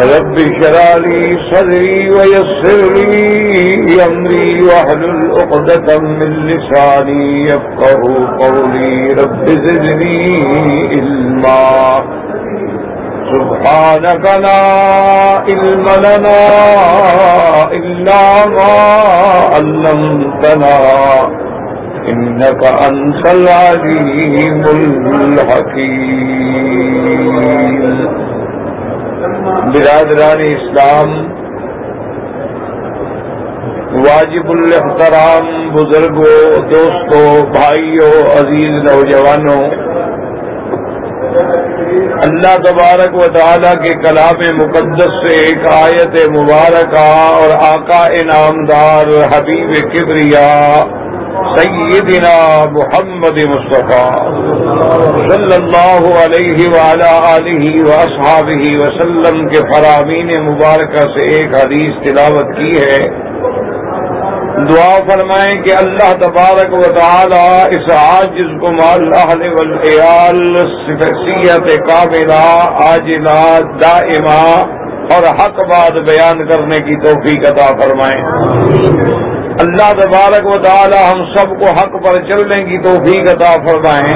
رب شرع لي صدري ويسر لي أمري وحل الأقدة من لساني يفقه قولي. رب زدني إلما سبحانك لا علم لنا إلا ما علمتنا. إنك أنت العليم الحكيم. برادران اسلام، واجب الاحترام بزرگوں، دوستوں، بھائیوں، عزیز نوجوانوں، اللہ تبارک و تعالیٰ کے کلام مقدس سے ایک آیت مبارکہ اور آقا انعامدار حبیب کبریا سیدنا محمد مصطفیٰ صلی اللہ علیہ وعلا علیہ واصحابہ وسلم کے فرامین مبارکہ سے ایک حدیث تلاوت کی ہے۔ دعا فرمائیں کہ اللہ تبارک و تعالی اس عاجز کو اللہ والیال صفحیت کاملہ، عاجلہ، دائمہ اور حق بات بیان کرنے کی توفیق عطا فرمائیں۔ اللہ تبارک و تعالی ہم سب کو حق پر چلنے کی توفیق عطا فرمائیں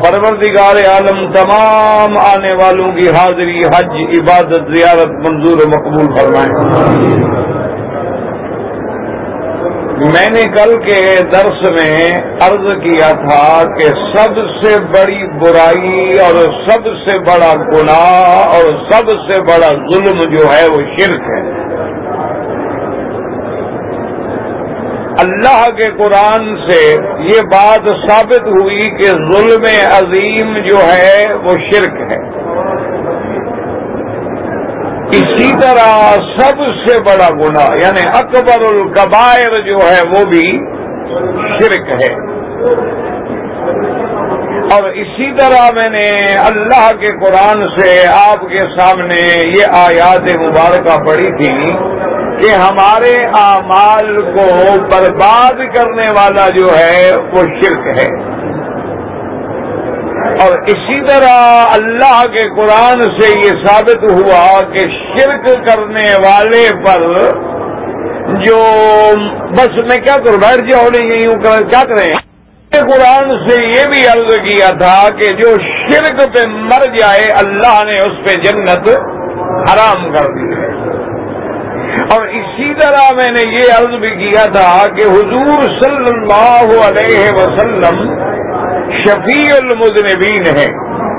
پروردگار عالم تمام آنے والوں کی حاضری، حج، عبادت، زیارت منظور و مقبول فرمائیں میں نے کل کے درس میں عرض کیا تھا کہ سب سے بڑی برائی اور سب سے بڑا گناہ اور سب سے بڑا ظلم جو ہے وہ شرک ہے۔ اللہ کے قرآن سے یہ بات ثابت ہوئی کہ ظلم عظیم جو ہے وہ شرک ہے۔ اسی طرح سب سے بڑا گناہ یعنی اکبر القبائر جو ہے وہ بھی شرک ہے۔ اور اسی طرح میں نے اللہ کے قرآن سے آپ کے سامنے یہ آیات مبارکہ پڑھی تھی۔ کہ ہمارے اعمال کو برباد کرنے والا جو ہے وہ شرک ہے۔ اور اسی طرح اللہ کے قرآن سے یہ ثابت ہوا کہ شرک کرنے والے پر جو بس میں کیا کروں بیٹھ جاؤ جی نہیں ہوں کیا کریں۔ قرآن سے یہ بھی عرض کیا تھا کہ جو شرک پہ مر جائے، اللہ نے اس پہ جنت حرام کر دی۔ ہے اور اسی طرح میں نے یہ عرض بھی کیا تھا کہ حضور صلی اللہ علیہ وسلم شفیع المذنبین ہے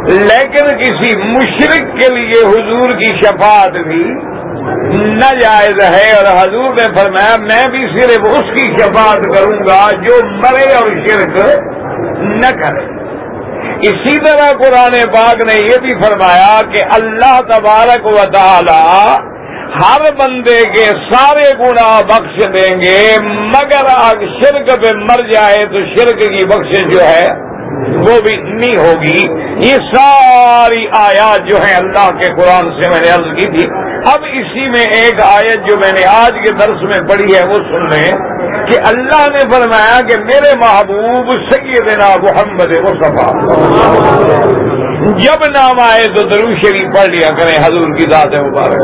لیکن کسی مشرق کے لیے حضور کی شفاعت بھی ناجائز ہے۔ اور حضور نے فرمایا، میں بھی صرف اس کی شفاعت کروں گا جو مرے اور شرک نہ کرے۔ اسی طرح قرآن پاک نے یہ بھی فرمایا کہ اللہ تبارک و تعالی ہر بندے کے سارے گنا بخش دیں گے، مگر آگ شرک پہ مر جائے تو شرک کی بخش جو ہے، وہ بھی نہیں ہوگی۔ یہ ساری آیات جو ہے اللہ کے قرآن سے میں نے عرض کی تھی۔ اب اسی میں ایک آیت جو میں نے آج کے درس میں پڑھی ہے، وہ سن لیں کہ اللہ نے فرمایا کہ میرے محبوب سیدنا محمد مصطفیٰ۔ جب نام آئے تو درو شریف پڑھ لیا کریں، حضور کی ذات مبارک۔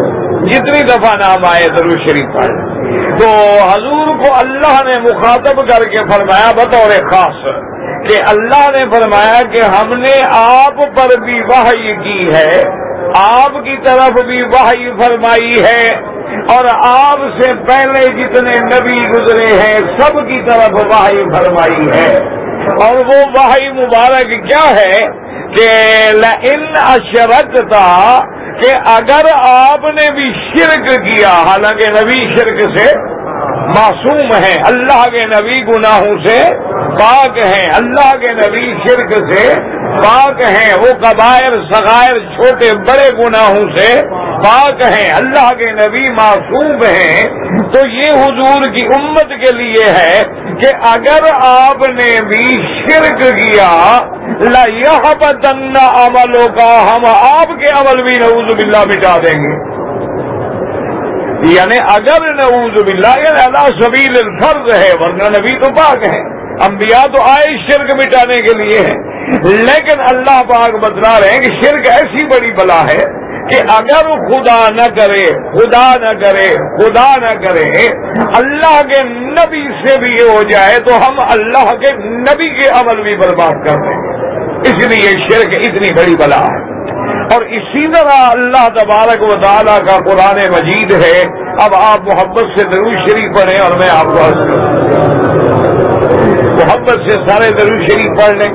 جتنی دفعہ نام آئے، درو شریف پڑھ تو حضور کو اللہ نے مخاطب کر کے فرمایا، بطور خاص، کہ اللہ نے فرمایا کہ ہم نے آپ پر بھی وحی کی ہے۔ آپ کی طرف بھی وحی فرمائی ہے۔ اور آپ سے پہلے جتنے نبی گزرے ہیں، سب کی طرف وحی فرمائی ہے۔ اور وہ وحی مبارک کیا ہے؟ کہ ان اشرت تھا کہ اگر آپ نے بھی شرک کیا، حالانکہ نبی شرک سے معصوم ہیں، اللہ کے نبی گناہوں سے پاک ہیں، اللہ کے نبی شرک سے پاک ہیں، وہ قبائر سغائر چھوٹے، بڑے گناہوں سے پاک ہیں، اللہ کے نبی معصوم ہیں، تو یہ حضور کی امت کے لیے ہے کہ اگر آپ نے بھی شرک کیا لا عملوں کا ہم آپ کے عمل بھی نعوذ باللہ مٹا دیں گے۔ یعنی اگر نعوذ باللہ یعنی اللہ سبیل الفرض ہے، ورنہ نبی تو پاک ہے انبیاء تو آئے شرک مٹانے کے لیے ہیں۔ لیکن اللہ پاک بتلا رہے ہیں کہ شرک ایسی بڑی بلا ہے کہ اگر خدا نہ کرے، خدا نہ کرے، خدا نہ کرے، اللہ کے نبی سے بھی یہ ہو جائے تو ہم اللہ کے نبی کے عمل بھی برباد کر دیں۔ گے اس لیے شرک اتنی بڑی بلا ہے۔ اور اسی طرح اللہ تبارک و تعالیٰ کا قرآن مجید ہے۔ اب آپ محبت سے ضرور شریف پڑھیں اور میں آپ کو محبت سے سارے ضرور شریف پڑھ لیں۔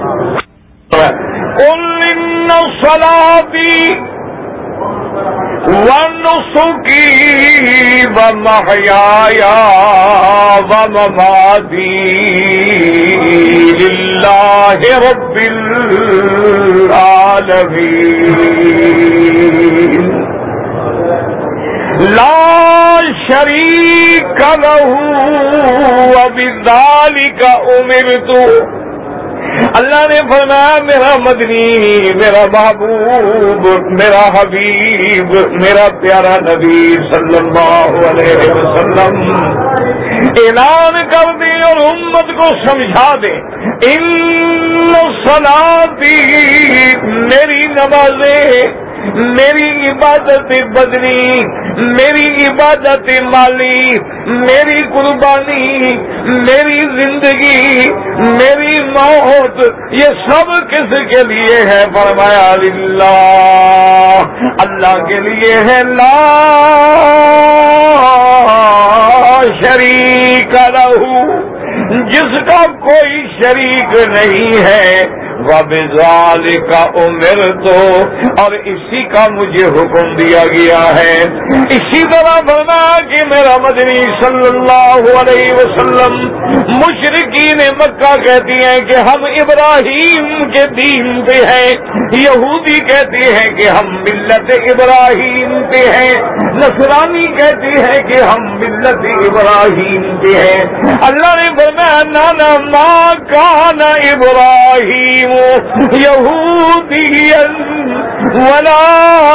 سلادی ونسکی ومحیایا ومماتی للہ رب العالمین لا شریک له وبذالک امرت اللہ نے فرمایا، میرا مدنی، میرا محبوب، میرا حبیب، میرا پیارا نبی صلی اللہ علیہ وسلم۔ اعلان کر دے اور امت کو سمجھا دے ان سلاتی میری نمازیں، میری عبادت بدنی میری عبادت مالی، میری قربانی، میری زندگی، میری موت، یہ سب کس کے لیے ہے؟ فرمایا اللہ اللہ کے لیے ہے لا شریک رہو جس کا کوئی شریک نہیں ہے وبال کا عمر تو اور اسی کا مجھے حکم دیا گیا ہے۔ اسی طرح بنا کہ میرا مدنی صلی اللہ علیہ وسلم مشرقین مکہ کہتی ہیں کہ ہم ابراہیم کے دین پہ ہیں۔ یہودی کہتی ہیں کہ ہم ملت ابراہیم پہ ہیں۔ نصرانی کہتی ہے کہ ہم ملت ابراہیم پہ ہیں۔ اللہ نے فرمایا، نانا ماں کان ابراہیم يهوديا ولا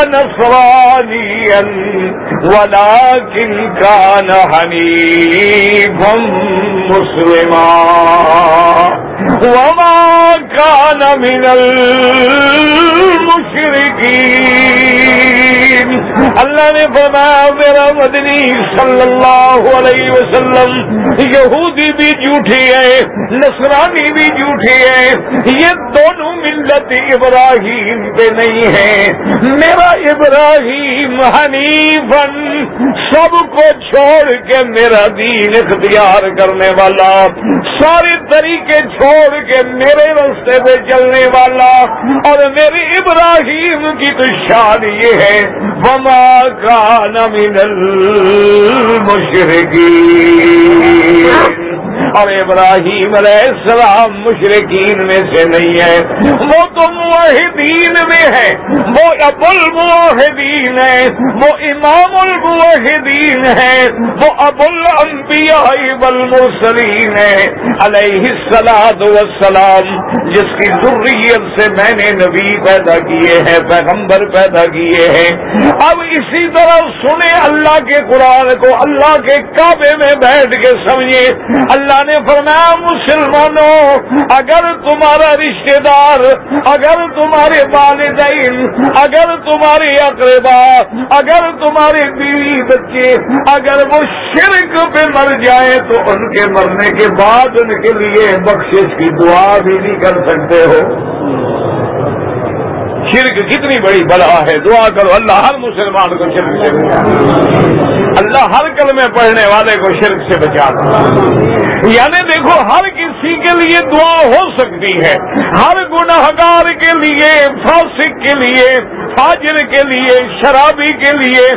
نصرانيا، ولكن كان حنيفا مسلما. وما كان من المشركين. اللہ نے فرمایا، میرا مدنی صلی اللہ علیہ وسلم، یہودی بھی جھوٹی ہے، نصرانی بھی جھوٹی ہے، یہ دونوں ملت ابراہیم پہ نہیں ہے میرا ابراہیم حنیفن سب کو چھوڑ کے میرا دین اختیار کرنے والا، سارے طریقے چھوڑ کے میرے رستے پہ چلنے والا۔ اور میری ابراہیم کی تو شان یہ ہے، وما کا نمین المشرقی اور ابراہیم علیہ السلام مشرقین میں سے نہیں ہے۔ وہ تو معاہدین میں ہے۔ وہ ابو المعاہدین ہے۔ وہ امام المعاہدین ہے۔ وہ ابو الانبیاء والمرسلین ہے۔ علیہ السلام والسلام، جس کی ضروریت سے میں نے نبی پیدا کیے ہیں، پیغمبر پیدا کیے ہیں۔ اب اسی طرح سنے اللہ کے قرآن کو، اللہ کے کعبے میں بیٹھ کے سمجھے اللہ نے فرمایا، مسلمانوں، اگر تمہارا رشتے دار، اگر تمہارے والدین، اگر تمہارے اقربا، اگر تمہارے بیوی بچے، اگر وہ شرک پہ مر جائے تو ان کے مرنے کے بعد ان کے لیے بخشش کی دعا بھی نہیں کر سکتے ہو۔ شرک کتنی بڑی بلا ہے، دعا کرو اللہ ہر مسلمان کو شرک سے بچا اللہ ہر کل میں پڑھنے والے کو شرک سے بچا یعنی دیکھو، ہر کسی کے لیے دعا ہو سکتی ہے۔ ہر گناہگار کے لیے، فاسق کے لیے فاجر کے لیے، شرابی کے لیے،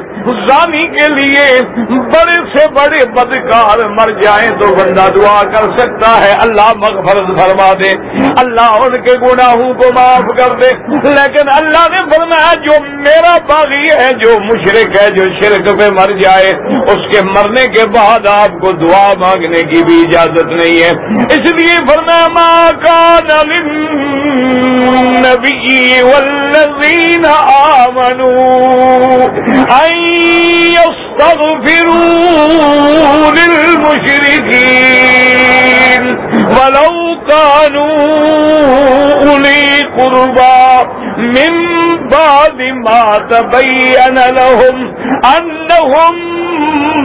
زانی کے لیے بڑے سے بڑے بدکار مر جائیں تو بندہ دعا کر سکتا ہے، اللہ مغفرت فرما دے۔ اللہ ان کے گناہوں کو معاف کر دے۔ لیکن اللہ نے فرمایا، جو میرا باغی ہے، جو مشرق ہے، جو شرک پہ مر جائے، اس کے مرنے کے بعد آپ کو دعا مانگنے کی بھی اجازت نہیں ہے۔ اس لیے فرمایا ماں کا النبي والذين آمنوا أن يستغفروا للمشركين ولو كانوا أولي قربا من بعد ما تبين لهم أنهم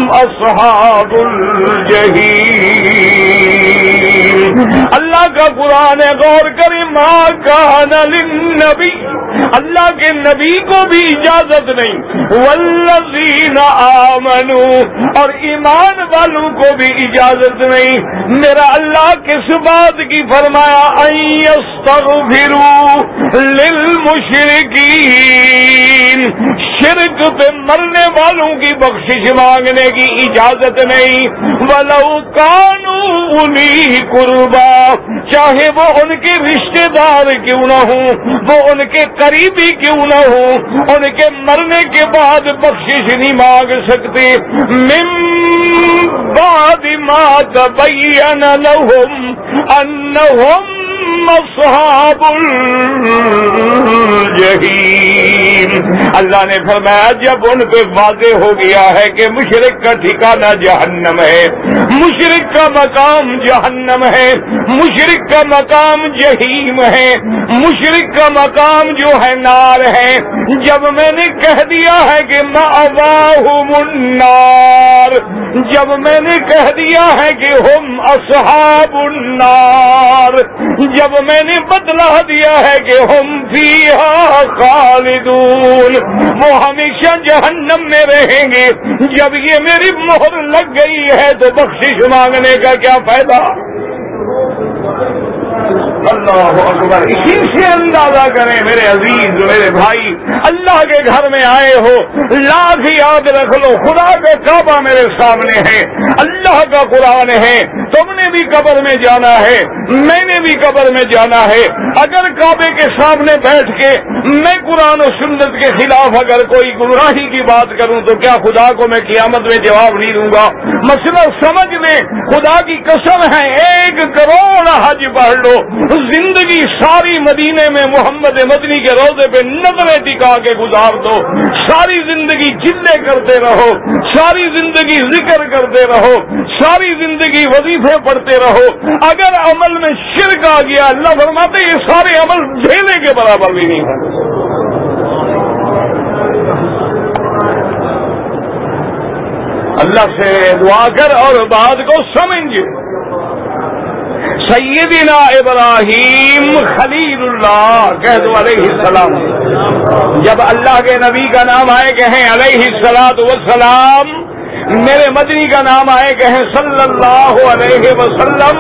اصحاب الجحيم. اللہ کا قرآن غور کرے ماں کا للنبی اللہ کے نبی کو بھی اجازت نہیں۔ والذین آمنو اور ایمان والوں کو بھی اجازت نہیں۔ میرا اللہ کس بات کی فرمایا للمشرکین شرک پہ مرنے والوں کی بخشش مانگنے کی اجازت نہیں۔ ولو کانو انہی قربا چاہے وہ ان کے رشتہ دار کیوں نہ ہوں، وہ ان کے قریبی کیوں نہ ہوں ان کے مرنے کے بعد بخشش نہیں مانگ سکتے مم بعد ما تبین لهم انہم اصحاب الجحیم۔ اللہ نے فرمایا، جب ان پہ واضح ہو گیا ہے کہ مشرق کا ٹھکانہ جہنم ہے، مشرق کا مقام جہنم ہے، مشرق کا مقام جہیم ہے، مشرق کا مقام جو ہے نار ہے۔ جب میں نے کہہ دیا ہے کہ النار، جب میں نے کہہ دیا ہے کہ ہم اصحاب النار، جب اب میں نے بدلا دیا ہے کہ ہم فیہا خالدون، وہ ہمیشہ جہنم میں رہیں گے۔ جب یہ میری مہر لگ گئی ہے تو بخشش مانگنے کا کیا فائدہ؟ اللہ اکبر۔ اسی سے اندازہ کریں میرے عزیز، میرے بھائی، اللہ کے گھر میں آئے ہو، لاکھ یاد رکھ لو، خدا کا کعبہ میرے سامنے ہے، اللہ کا قرآن ہے تم نے بھی قبر میں جانا ہے، میں نے بھی قبر میں جانا ہے۔ اگر کعبے کے سامنے بیٹھ کے میں قرآن و سنت کے خلاف اگر کوئی گمراہی کی بات کروں تو کیا خدا کو میں قیامت میں جواب نہیں دوں گا؟ مسئلہ سمجھ لیں، خدا کی قسم ہے، ایک کروڑ حج پڑھ لو۔ زندگی ساری مدینے میں محمد مدنی کے روزے پہ نظریں ٹکا کے گزار دو۔ ساری زندگی چلے کرتے رہو۔ ساری زندگی ذکر کرتے رہو۔ ساری زندگی وظیفے پڑھتے رہو۔ اگر عمل میں شرک آ گیا، اللہ فرماتے یہ سارے عمل جھیلے کے برابر بھی نہیں ہے اللہ سے دعا کر اور بات کو سمجھ جی۔ سیدنا ابراہیم خلیل اللہ، کہہ دو علیہ السلام۔ جب اللہ کے نبی کا نام آئے، کہیں علیہ السلام۔ وسلام میرے مدنی کا نام آئے کہیں صلی اللہ علیہ وسلم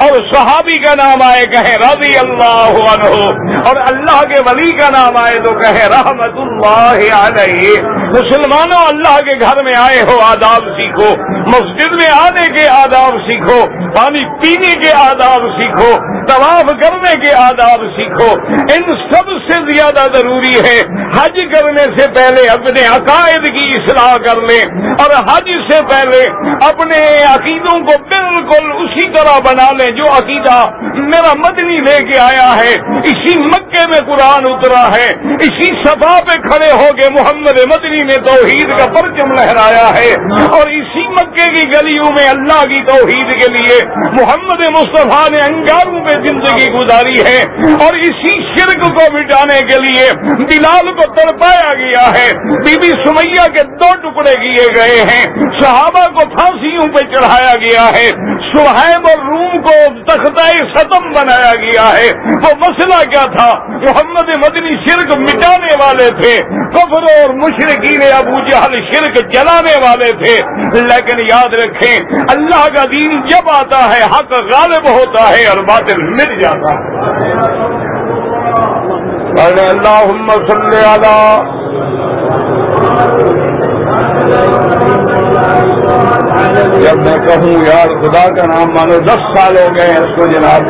اور صحابی کا نام آئے کہیں رضی اللہ عنہ اور اللہ کے ولی کا نام آئے تو کہیں رحمت اللہ علیہ۔ مسلمانوں، اللہ کے گھر میں آئے ہو، آداب سیکھو۔ مسجد میں آنے کے آداب سیکھو، پانی پینے کے آداب سیکھو، طواف کرنے کے آداب سیکھو۔ ان سب سے زیادہ ضروری ہے حج کرنے سے پہلے اپنے عقائد کی اصلاح کر لیں اور حج سے پہلے اپنے عقیدوں کو بالکل اسی طرح بنا لیں جو عقیدہ میرا مدنی لے کے آیا ہے۔ اسی مکے میں قرآن اترا ہے، اسی سفا پہ کھڑے ہو کے محمد مدنی نے توحید کا پرچم لہرایا ہے۔ اور اسی مکے کی گلیوں میں اللہ کی توحید کے لیے محمد مصطفیٰ نے انگاروں پہ زندگی گزاری ہے اور اسی شرک کو مٹانے کے لیے بلال کو تڑپایا گیا ہے۔ بی بی سمیا کے دو ٹکڑے کیے گئے ہیں۔ صحابہ کو پھانسیوں پہ چڑھایا گیا ہے۔ سہیب اور روم کو تختہ ستم بنایا گیا ہے۔ وہ مسئلہ کیا تھا؟ محمد مدنی شرک مٹانے والے تھے۔ کفر اور مشرقین ابو جہل شرک جلانے والے تھے۔ لیکن یاد رکھیں، اللہ کا دین جب آتا ہے، حق غالب ہوتا ہے اور باطل مٹ جاتا ہے۔ اللہ صلی اللہ جب میں کہوں، یار خدا کا نام مانو، دس سال ہو گئے اس کو جناب۔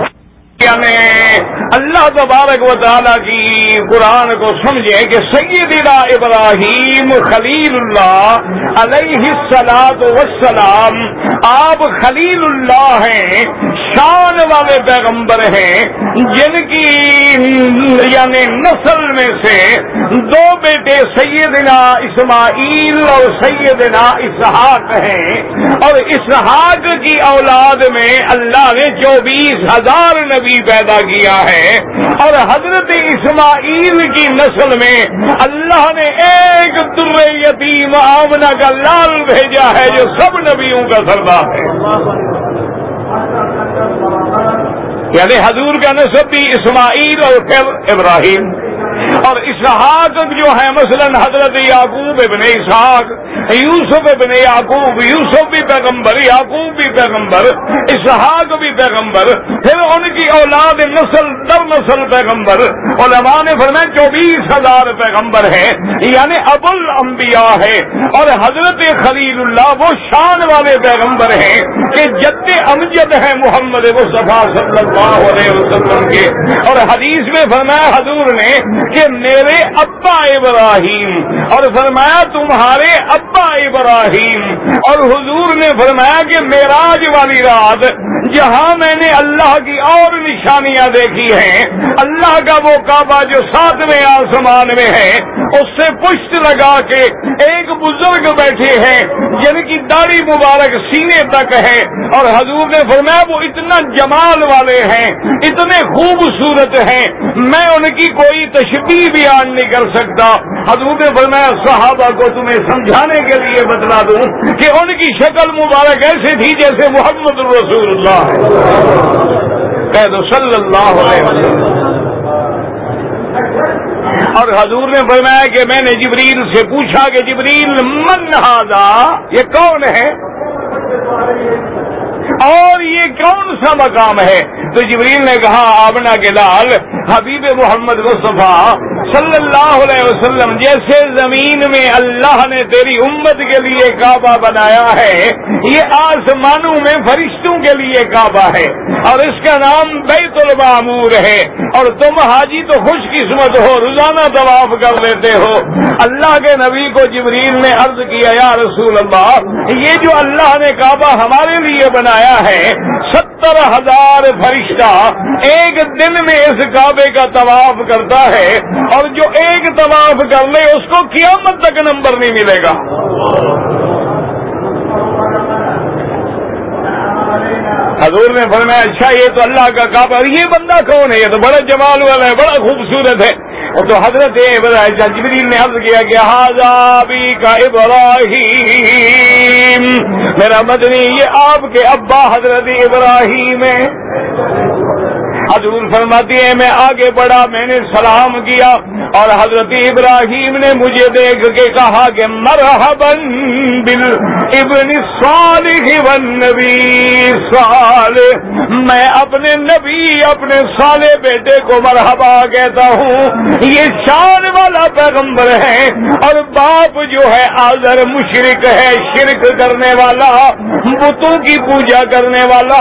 میں اللہ تبارک و تعالیٰ کی قرآن کو سمجھیں کہ سیدنا ابراہیم خلیل اللہ علیہ السلام وسلام آپ خلیل اللہ ہیں، شان والے پیغمبر ہیں، جن کی یعنی نسل میں سے دو بیٹے سیدنا اسماعیل اور سیدنا اسحاق ہیں۔ اور اسحاق کی اولاد میں اللہ نے چوبیس ہزار نبی پیدا کیا ہے۔ اور حضرت اسماعیل کی نسل میں اللہ نے ایک در یتیم آمنا کا لال بھیجا ہے جو سب نبیوں کا سردار ہے۔ یعنی حضور کا نصب بھی اسماعیل اور پھر ابراہیم۔ اور اسحاق جو ہے مثلا حضرت یعقوب ابن اسحاق یوسف ابن یعقوب، یوسف بھی پیغمبر، یعقوب بھی پیغمبر، اسحاق بھی پیغمبر، پھر ان کی اولاد نسل در نسل پیغمبر، علماء نے فرمایا چوبیس ہزار پیغمبر ہے یعنی ابو الانبیاء ہے اور حضرت خلیل اللہ وہ شان والے پیغمبر ہیں کہ جد امجد ہے محمد مصطفیٰ صلی اللہ علیہ وسلم کے۔ اور حدیث میں فرمایا حضور نے کہ میرے ابا ابراہیم اور فرمایا، تمہارے ابا ابراہیم. اور حضور نے فرمایا کہ میراج والی رات جہاں میں نے اللہ کی اور نشانیاں دیکھی ہیں، اللہ کا وہ کعبہ جو ساتویں آسمان میں ہے اس سے پشت لگا کے ایک بزرگ بیٹھے ہیں یعنی جن کی داڑھی مبارک سینے تک ہے اور حضور نے فرمایا، وہ اتنا جمال والے ہیں، اتنے خوبصورت ہیں، میں ان کی کوئی تشبیح بیان نہیں کر سکتا۔ حضور نے فرمایا، صحابہ کو تمہیں سمجھانے کے لیے بتلا دوں کہ ان کی شکل مبارک ایسے تھی جیسے محمد الرسول اللہ صلی اللہ علیہ وسلم۔ اور حضور نے فرمایا کہ میں نے جبریل سے پوچھا کہ جبریل، من ہاضا یہ کون ہے؟ اور یہ کون سا مقام ہے؟ تو جبریل نے کہا آبنا کے لال، حبیب محمد مصطفیٰ صلی اللہ علیہ وسلم، جیسے زمین میں اللہ نے تیری امت کے لیے کعبہ بنایا ہے، یہ آسمانوں میں فرشتوں کے لیے کعبہ ہے، اور اس کا نام بیت المعمور ہے، اور تم حاجی تو خوش قسمت ہو، روزانہ طواف کر لیتے ہو۔ اللہ کے نبی کو جبریل نے عرض کیا، یا رسول اللہ، یہ جو اللہ نے کعبہ ہمارے لیے بنایا ہے، ستر ہزار فرشتہ ایک دن میں اس کعبے کا طواف کرتا ہے اور جو ایک طواف کر لے اس کو قیامت تک نمبر نہیں ملے گا۔ حضور نے فرمایا اچھا یہ تو اللہ کا کعبہ یہ بندہ کون ہے؟ یہ تو بڑا جمال والا ہے، بڑا خوبصورت ہے۔ اور تو حضرت جبریل نے عرض کیا کہ حاضابی کا ابراہیم۔ میرا مدنی، یہ آپ کے ابا حضرت ابراہیم ہے حضور فرماتی ہے میں آگے بڑھا، میں نے سلام کیا اور حضرت ابراہیم نے مجھے دیکھ کے کہا کہ مرحبن بل ابن صالح نبی سال میں اپنے نبی، اپنے سالے بیٹے کو مرحبا کہتا ہوں۔ یہ شان والا پیغمبر ہے اور باپ جو ہے آزر مشرق ہے، شرک کرنے والا، بتوں کی پوجا کرنے والا،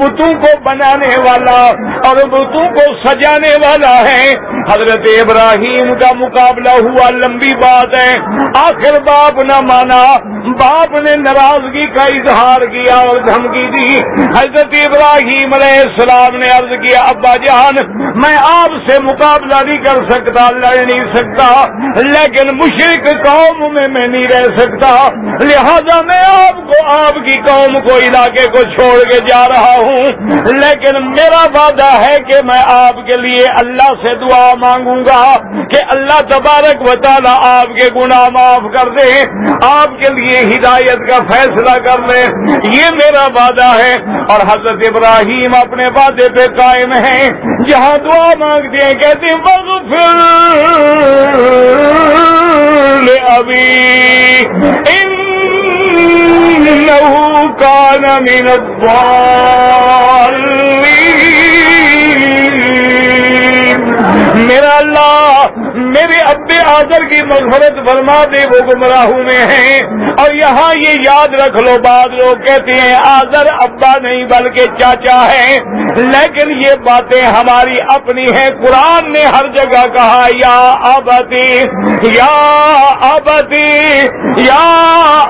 بتوں کو بنانے والا اور بتوں کو سجانے والا ہے۔ حضرت ابراہیم کا مقابلہ ہوا، لمبی بات ہے۔ آخر باپ نہ مانا۔ باپ نے ناراضگی کا اظہار کیا اور دھمکی دی۔ حضرت ابراہیم علیہ السلام نے عرض کیا، ابا جان میں آپ سے مقابلہ نہیں کر سکتا، لڑ نہیں سکتا۔ لیکن مشرق قوم میں میں نہیں رہ سکتا۔ لہذا میں آپ کو، آپ کی قوم کو علاقے کو چھوڑ کے جا رہا ہوں۔ لیکن میرا وعدہ ہے کہ میں آپ کے لیے اللہ سے دعا مانگوں گا کہ اللہ تبارک و آپ کے گناہ معاف کر دے، آپ کے لیے ہدایت کا فیصلہ کر لے۔ یہ میرا وعدہ ہے اور حضرت ابراہیم اپنے وعدے پہ قائم ہیں۔ جہاں دعا مانگتے ہیں، کہتے ہیں ابھی کان من الضالین میرا اللہ میرے ابے آدر کی مغفرت فرما دے، وہ گمراہوں میں ہیں۔ اور یہاں یہ یاد رکھ لو بعد لوگ کہتے ہیں آدر ابا نہیں، بلکہ چاچا ہے۔ لیکن یہ باتیں ہماری اپنی ہیں۔ قرآن نے ہر جگہ کہا، یا آبتی یا آبتی یا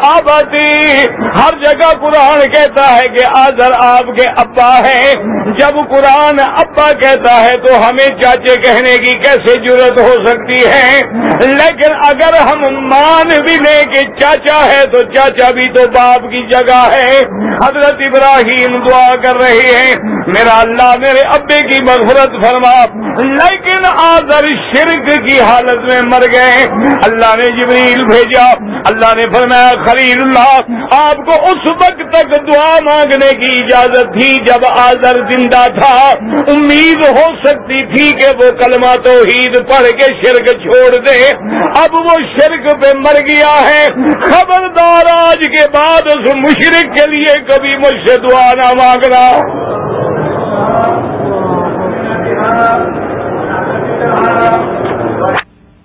آبتی ہر جگہ قرآن کہتا ہے کہ آدر آپ کے ابا ہے جب قرآن ابا کہتا ہے تو ہمیں چاچے کہنے کی کیسے ضرورت ہو سکتی ہے۔ لیکن اگر ہم مان بھی لیں کہ چاچا ہے تو چاچا بھی تو باپ کی جگہ ہے۔ حضرت ابراہیم دعا کر رہے ہیں۔ میرا اللہ میرے ابے کی مغفرت فرما۔ لیکن آدر شرک کی حالت میں مر گئے۔ اللہ نے جبریل بھیجا۔ اللہ نے فرمایا، خلیل اللہ، آپ کو اس وقت تک دعا مانگنے کی اجازت تھی جب آدر زندہ تھا۔ امید ہو سکتی تھی کہ وہ کلمہ تو پڑھ کے شرک چھوڑ دے۔ اب وہ شرک پہ مر گیا ہے۔ خبردار آج کے بعد اس مشرق کے لیے کبھی مجھ سے دعا نہ مانگنا۔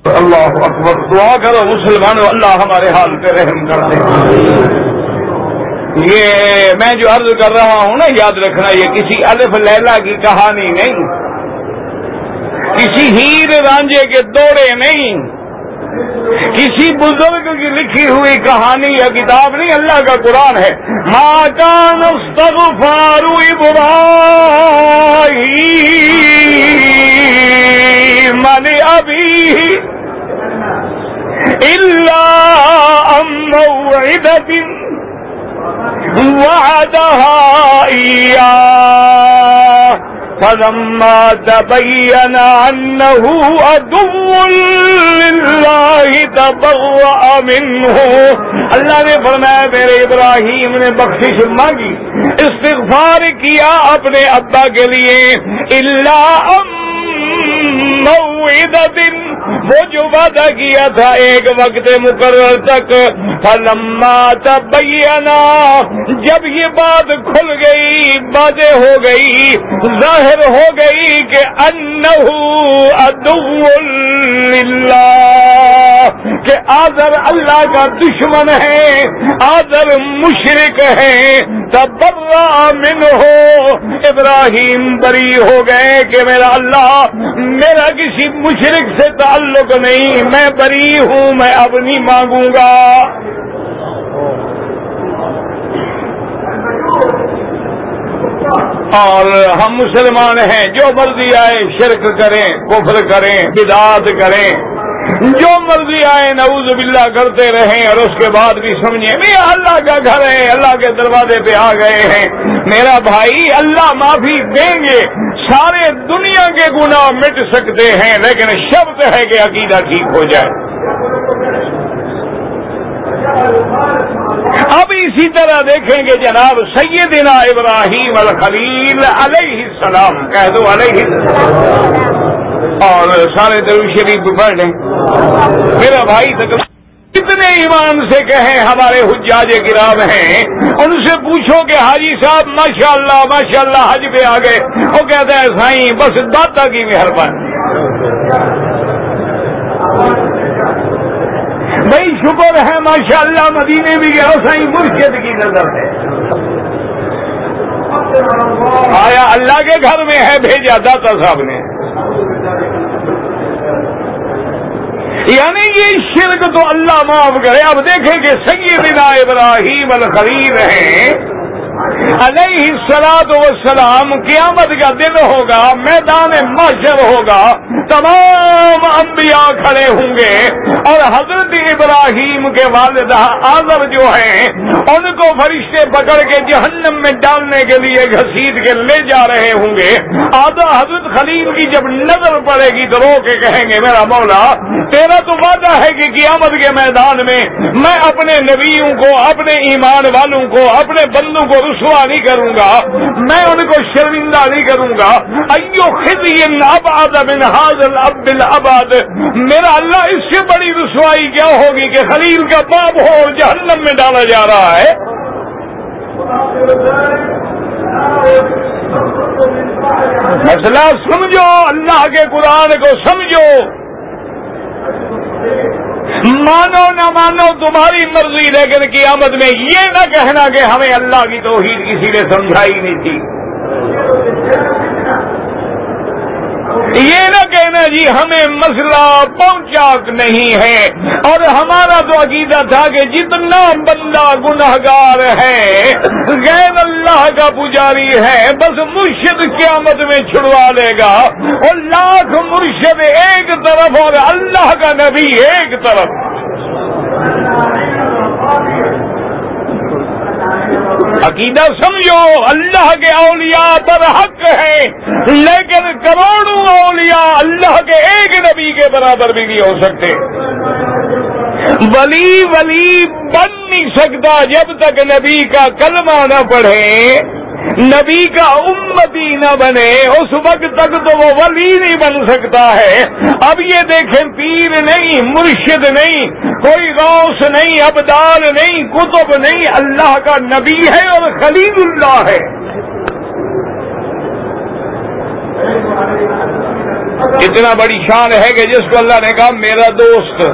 اللہ اکبر، دعا کرو مسلمانوں اللہ ہمارے حال پہ رحم کر دے۔ یہ میں جو عرض کر رہا ہوں نا، یاد رکھنا، یہ کسی الف لیلا کی کہانی نہیں۔ کسی ہیر رانجے کے دوڑے نہیں۔ کسی بزرگ کی لکھی ہوئی کہانی یا کتاب نہیں، اللہ کا قرآن ہے۔ ماں فارو برائی من ابھی اللہ موعدت وعدها إياه فلما تبين أنه عدو لله، تبرأ منه. اللہ نے فرمایا، میرے ابراہیم نے بخشش مانگی، استغفار کیا اپنے ابا کے لیے۔ اللہ وہ جو وعدہ کیا تھا ایک وقت مقرر تک۔ فلما تبینا، جب یہ بات کھل گئی باتیں ہو گئی، ظاہر ہو گئی کہ انہو ادو اللہ کہ آدر اللہ کا دشمن ہے آدر مشرق ہے تب من ہو ابراہیم بری ہو گئے کہ میرا اللہ، میرا کسی مشرق سے تعلق نہیں، میں بری ہوں، میں اب نہیں مانگوں گا۔ اور ہم مسلمان ہیں، جو مرضی آئے شرک کریں، کفر کریں، بدعات کریں۔ جو مرضی آئے، نعوذ باللہ کرتے رہیں اور اس کے بعد بھی سمجھیں میں اللہ کا گھر ہے، اللہ کے دروازے پہ آ گئے ہیں۔ میرا بھائی، اللہ معافی دیں گے۔ سارے دنیا کے گناہ مٹ سکتے ہیں، لیکن شبد ہے کہ عقیدہ ٹھیک ہو جائے۔ اب اسی طرح دیکھیں گے جناب سیدنا ابراہیم الخلیل علیہ السلام، کہہ دو علیہ السلام۔ اور سارے درو شریف پڑھ لیں۔ میرا بھائی تک کتنے ایمان سے کہیں ہمارے حجاج گرام ہیں، ان سے پوچھو کہ حاجی صاحب ماشاء اللہ ماشاء اللہ حج پہ آ گئے وہ کہتا ہے سائیں، بس داتا کی مہربانی۔ بھائی شکر ہے ماشاء اللہ مدینے بھی گیا سائیں مرشد کی نظر ہے۔ آیا اللہ کے گھر میں ہے، بھیجا داتا صاحب نے۔ یعنی یہ شرک تو اللہ معاف کرے۔ اب دیکھیں کہ سیدنا ابراہیم الخلیل ہیں۔ علیہ سلاد وسلام قیامت کا دن ہوگا، میدان معاشر ہوگا۔ تمام انبیاء کھڑے ہوں گے اور حضرت ابراہیم کے والدہ آزر جو ہیں، ان کو فرشتے پکڑ کے جہنم میں ڈالنے کے لیے گھسیٹ کے لے جا رہے ہوں گے۔ آدھا حضرت خلیل کی جب نظر پڑے گی تو رو کے کہیں گے، میرا مولا تیرا تو وعدہ ہے کہ قیامت کے میدان میں میں اپنے نبیوں کو، اپنے ایمان والوں کو، اپنے بندوں کو رسوا نہیں کروں گا۔ میں ان کو شرمندہ نہیں کروں گا۔ ایو خزی اباد من حاضل اب اباد میرا اللہ اس سے بڑی رسوائی کیا ہوگی کہ خلیل کا باپ ہو اور جہنم میں ڈالا جا رہا ہے؟ مسئلہ سمجھو، اللہ کے قرآن کو سمجھو۔ مانو نہ مانو، تمہاری مرضی، لیکن قیامت میں یہ نہ کہنا کہ ہمیں اللہ کی توحید کسی نے سمجھائی نہیں تھی۔ یہ نہ کہنا جی ہمیں مسئلہ پہنچا نہیں ہے اور ہمارا تو عقیدہ تھا کہ جتنا بندہ گناہ گار ہے، غیر اللہ کا پجاری ہے، بس مرشد قیامت میں چھڑوا لے گا اور لاکھ مرشد ایک طرف اور اللہ کا نبی ایک طرف۔ عقیدہ سمجھو، اللہ کے اولیاء پر حق ہے۔ لیکن کروڑوں اولیاء اللہ کے ایک نبی کے برابر بھی نہیں ہو سکتے۔ ولی ولی بن نہیں سکتا جب تک نبی کا کلمہ نہ پڑھے، نبی کا امتی نہ بنے، اس وقت تک تو وہ ولی نہیں بن سکتا ہے۔ اب یہ دیکھیں، پیر نہیں، مرشد نہیں کوئی غوث نہیں، ابدال نہیں کتب نہیں، اللہ کا نبی ہے اور خلیل اللہ ہے۔ اتنا بڑی شان ہے کہ جس کو اللہ نے کہا، میرا دوست۔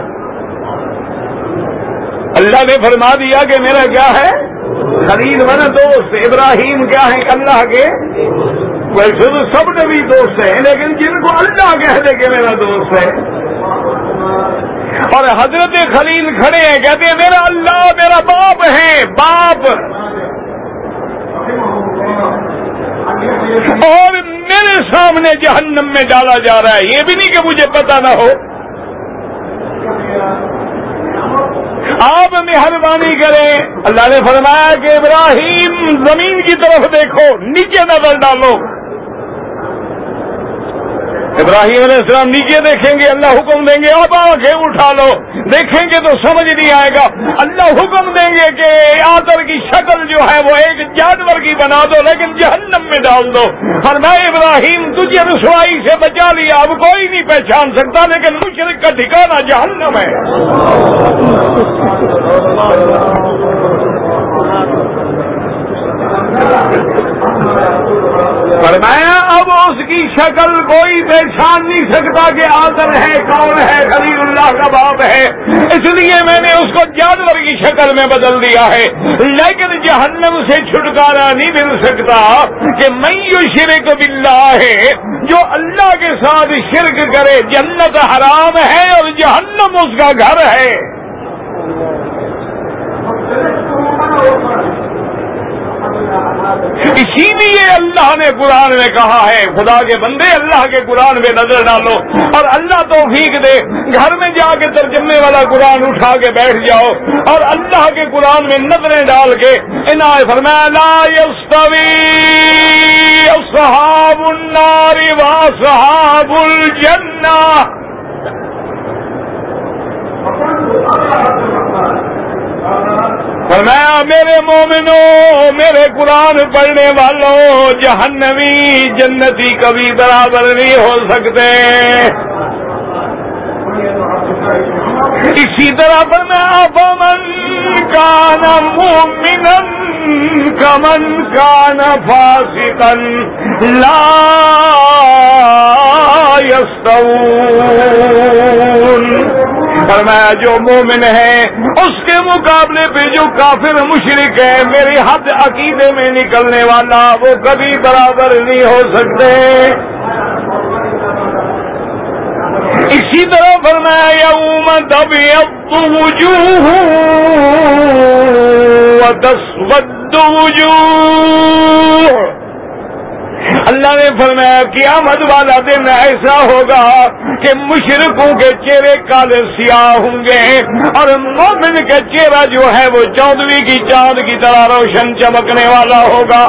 اللہ نے فرما دیا کہ میرا کیا ہے؟ خلیل من دوست۔ ابراہیم کیا ہے اللہ کے۔ ویسے تو سب نبی دوست ہیں، لیکن جن کو اللہ کہہ دے کہ میرا دوست ہے۔ اور حضرت خلیل کھڑے ہیں، کہتے ہیں، میرا اللہ، میرا باپ ہے، باپ۔ اور میرے سامنے جہنم میں ڈالا جا رہا ہے، یہ بھی نہیں کہ مجھے پتا نہ ہو۔ آپ مہربانی کریں، اللہ نے فرمایا کہ ابراہیم زمین کی طرف دیکھو، نیچے نظر ڈالو۔ ابراہیم علیہ السلام نیچے دیکھیں گے، اللہ حکم دیں گے اب آنکھیں اٹھا لو۔ دیکھیں گے تو سمجھ نہیں آئے گا۔ اللہ حکم دیں گے کہ آدر کی شکل جو ہے وہ ایک جانور کی بنا دو، لیکن جہنم میں ڈال دو۔ اور میں ابراہیم، تجھے رسوائی سے بچا لیا، اب کوئی نہیں پہچان سکتا، لیکن مشرق کا ٹھکانا جہنم ہے۔ فرمایا، اب اس کی شکل کوئی پہچان نہیں سکتا کہ آدر ہے، کون ہے، خلیل اللہ کا باپ ہے۔ اس لیے میں نے اس کو جانور کی شکل میں بدل دیا ہے۔ لیکن جہنم سے چھٹکارا نہیں مل سکتا کہ میں یو شرک باللہ ہے جو اللہ کے ساتھ شرک کرے، جنت حرام ہے اور جہنم اس کا گھر ہے۔ اسی لیے اللہ نے قرآن میں کہا ہے، خدا کے بندے، اللہ کے قرآن میں نظر ڈالو۔ اور اللہ توفیق دے، گھر میں جا کے ترجمے والا قرآن اٹھا کے بیٹھ جاؤ۔ اور اللہ کے قرآن میں نظریں ڈال کے فرمایا، لا يستوي صحاب النار صحاب الجنہ۔ فرمایا، میرے مومنوں، میرے قرآن پڑھنے والوں جہنوی جنتی کبھی برابر نہیں ہو سکتے۔ اسی طرح فرمایا، فمن کان مومن کمن کان فاسقا لا يستوون۔ فرمایا، جو مومن ہے، اس کے مقابلے پہ جو کافر مشرق ہے، میری حد عقیدے میں نکلنے والا، وہ کبھی برابر نہیں ہو سکتے۔ اسی طرح فرمایا، یوم دب اب وجوہ دس وجوہ۔ اللہ نے فرمایا، قیامت والا دن ایسا ہوگا کہ مشرقوں کے چہرے کالے سیاہ ہوں گے اور مومن کے چہرہ جو ہے وہ چودویں کی چاند کی طرح روشن چمکنے والا ہوگا۔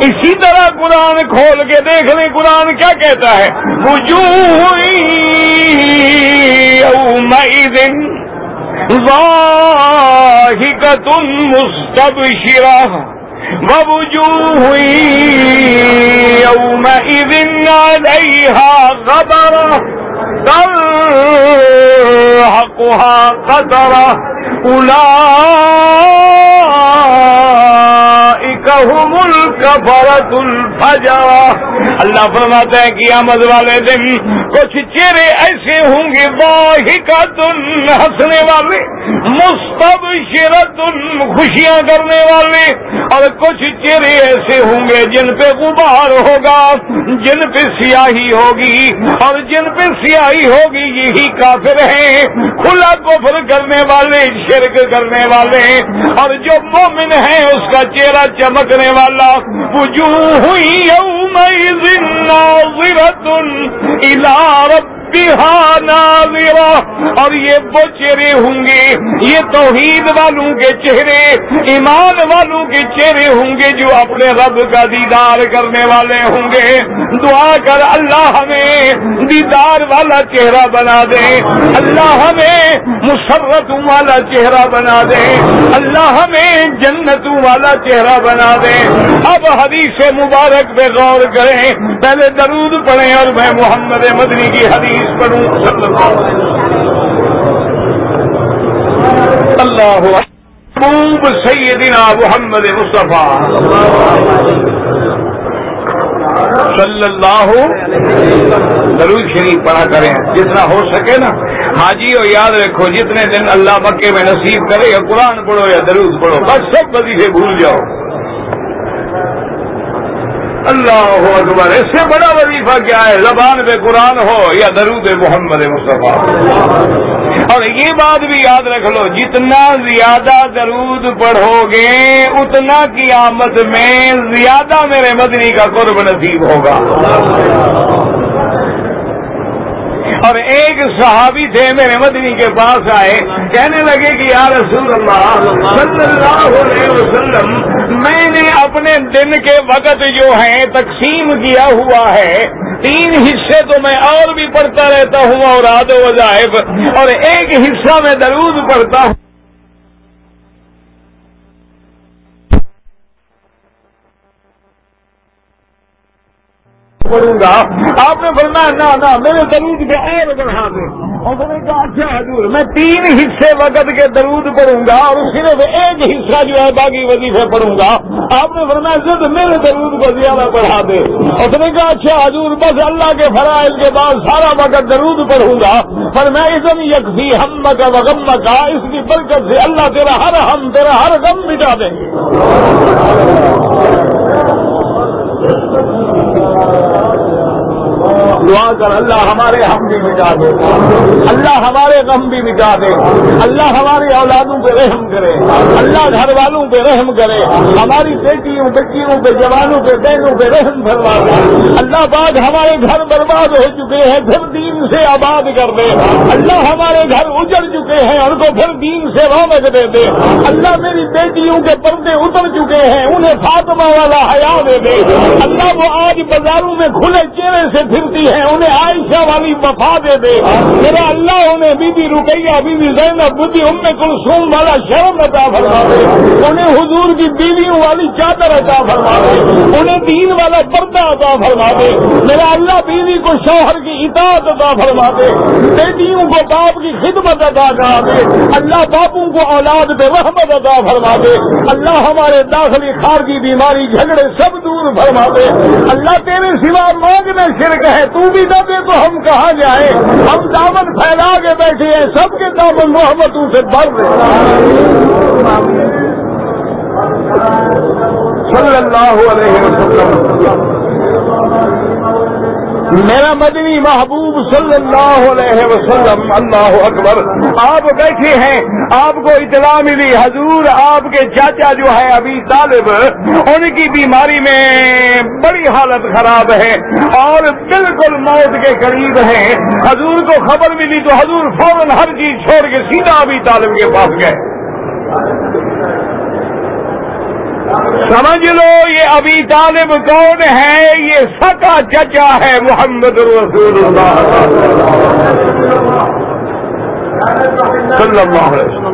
اسی طرح قرآن کھول کے دیکھ لیں، قرآن کیا کہتا ہے؟ دن ضاحكة مستبشرة ووجوه يومئذ عليها غبرة ترهقها قدرة أولئك اللہ فرماتا ہے کہ والے دن کچھ چہرے ایسے ہوں گے واہ کا تن ہنسنے والے۔ مستب شیرتن خوشیاں کرنے والے۔ اور کچھ چہرے ایسے ہوں گے جن پہ غبار ہوگا، جن پہ سیاہی ہوگی۔ اور جن پہ سیاہی ہوگی، یہی کافر ہیں۔ کھلا کفر کرنے والے، شرک کرنے والے۔ اور جو مومن ہے اس کا چہرہ چمکنے والا۔ وجوہ یوم ناظرت الى رب اور یہ وہ چہرے ہوں گے، یہ توحید والوں کے چہرے، ایمان والوں کے چہرے ہوں گے جو اپنے رب کا دیدار کرنے والے ہوں گے۔ دعا کر اللہ ہمیں دیدار والا چہرہ بنا دے۔ اللہ ہمیں مسرتوں والا چہرہ بنا دے۔ اللہ ہمیں جنتوں والا چہرہ بنا دے۔ اب حدیث مبارک پہ غور کریں۔ پہلے درود پڑھیں اور میں محمد مدنی کی حدیث پڑھوں اللہ خوب سیدنا محمد مصطفیٰ۔ صلی اللہ درود شریف پڑھا کریں، جتنا ہو سکے نا۔ حاجی ہو یاد رکھو، جتنے دن اللہ مکے میں نصیب کرے یا قرآن پڑھو یا درود پڑھو، بس سب وظیفے بھول جاؤ۔ اللہ اکبر، اس سے بڑا وظیفہ کیا ہے؟ زبان پہ قرآن ہو یا درود محمد مصطفیٰ؟ اور یہ بات بھی یاد رکھ لو، جتنا زیادہ درود پڑھو گے، اتنا قیامت میں زیادہ میرے مدنی کا قرب نصیب ہوگا۔ اور ایک صحابی تھے میرے مدنی کے پاس آئے، کہنے لگے کہ یا رسول اللہ صلی اللہ علیہ وسلم میں نے اپنے دن کے وقت جو ہے تقسیم کیا ہوا ہے، تین حصے تو میں اور بھی پڑھتا رہتا ہوں اور آد وظائف، اور ایک حصہ میں درود پڑھتا ہوں۔ پڑھوں گا۔ آپ نے فرمایا، نہ نہ، میرے درود کے ہاں اور بڑھا دیں اور نے کہا اچھا حضور، میں تین حصے وقت کے درود پڑھوں گا اور صرف ایک حصہ جو ہے باقی وظیفے پڑھوں گا۔ آپ نے فرمایا ضد میرے درود کو زیادہ بڑھا دے. اس نے کہا اچھا حضور، بس اللہ کے فرائض کے بعد سارا وقت درود پڑھوں گا۔ پر میں ادم یکفی ہم کا وغم کا اس کی برکت سے اللہ تیرا ہر ہم، تیرا ہر غم مٹا دیں گے. دعا کر، اللہ ہمارے ہم بھی مٹا دے۔ اللہ ہمارے غم بھی مٹا دے۔ اللہ ہماری اولادوں پہ رحم کرے۔ اللہ گھر والوں پہ رحم کرے۔ ہماری بیٹیوں، بچیوں پہ، جوانوں پہ، بہنوں پہ رحم کروا دے۔ اللہ بعد ہمارے گھر برباد ہو چکے ہیں، پھر دین سے آباد کر دے۔ اللہ ہمارے گھر اجڑ چکے ہیں، ان کو پھر دین سے رونق دے دے۔ اللہ میری بیٹیوں کے پردے اتر چکے ہیں، انہیں فاطمہ والا حیا دے دے۔ اللہ وہ آج بازاروں میں کھلے چہرے سے پھرتی ہے، انہیں عائشہ والی وفا دے دے۔ میرا اللہ انہیں بی بی رکیہ بی بی زینب بدھی ام کلسوم والا شرم عطا فرما دے انہیں حضور کی بیویوں والی چادر عطا فرما دے انہیں دین والا پردہ عطا فرما دے میرا اللہ بیوی کو شوہر کی اطاعت عطا فرما دے بیٹیوں کو باپ کی خدمت ادا کرا دے اللہ باپوں کو اولاد پہ رحمت ادا فرما دے اللہ ہمارے داخلی خار کی بیماری جھگڑے سب دور فرما دے اللہ تیرے سوا مانگنے شرک ہے، تو بھی نہ دے تو ہم کہاں جائیں؟ ہم دامن پھیلا کے بیٹھے ہیں، سب کے دامن محبتوں سے بھر دے صلی اللہ علیہ وسلم۔ میرا مدنی محبوب صلی اللہ علیہ وسلم، اللہ اکبر، آپ بیٹھے ہیں، آپ کو اطلاع ملی، حضور آپ کے چاچا جو ہے ابھی طالب، ان کی بیماری میں بڑی حالت خراب ہے اور بالکل موت کے قریب ہیں۔ حضور کو خبر ملی تو حضور فوراً ہر چیز چھوڑ کے سیدھا ابھی طالب کے پاس گئے۔ سمجھ لو، یہ ابھی طالب کون ہے؟ یہ سکا چچا ہے محمد رسول اللہ۔ صلی اللہ علیہ وسلم۔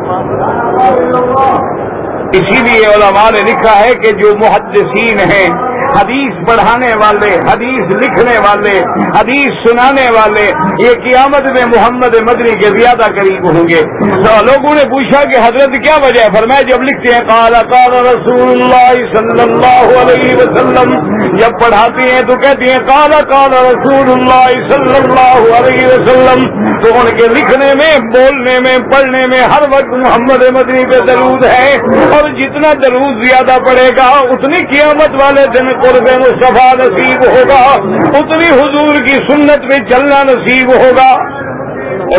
اسی لیے علماء نے لکھا ہے کہ جو محدثین ہیں حدیث پڑھانے والے، حدیث لکھنے والے، حدیث سنانے والے، یہ قیامت میں محمد مدنی کے زیادہ قریب ہوں گے۔ لوگوں نے پوچھا کہ حضرت کیا وجہ ہے؟ فرمایا جب لکھتے ہیں کالا کالا رسول اللہ صلی اللہ علیہ وسلم۔ جب پڑھاتی ہیں تو کہتی ہیں کالا کالا رسول اللہ صلی اللہ علیہ وسلم۔ تو ان کے لکھنے میں، بولنے میں، پڑھنے میں ہر وقت محمد مدنی پہ درود ہے۔ اور جتنا درود زیادہ پڑے گا، اتنی قیامت والے دن قرب مصطفیٰ نصیب ہوگا، اتنی حضور کی سنت میں چلنا نصیب ہوگا۔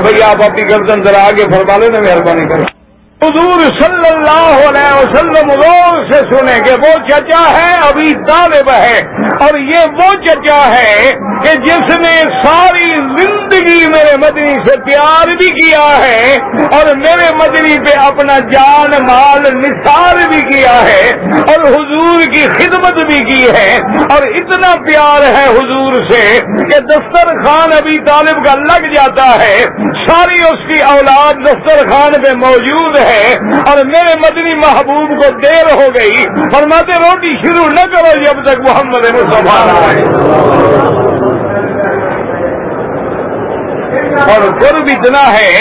بھائی آپ اپنی گردن ذرا آگے فرما لینا مہربانی کریں حضور صلی اللہ علیہ وسلم لوگ سے سنیں کہ وہ چچا ہے، ابھی طالب ہے۔ اور یہ وہ چچا ہے کہ جس نے ساری زندگی میرے مدنی سے پیار بھی کیا ہے اور میرے مدنی پہ اپنا جان، مال، نثار بھی کیا ہے اور حضور کی خدمت بھی کی ہے۔ اور اتنا پیار ہے حضور سے کہ دسترخوان ابھی طالب کا لگ جاتا ہے۔ ساری اس کی اولاد دسترخوان پہ موجود ہے اور میرے مدنی محبوب کو دیر ہو گئی۔ فرماتے روٹی شروع نہ کرو جی جب تک محمد مسلمان آئے اور قرب اتنا ہے،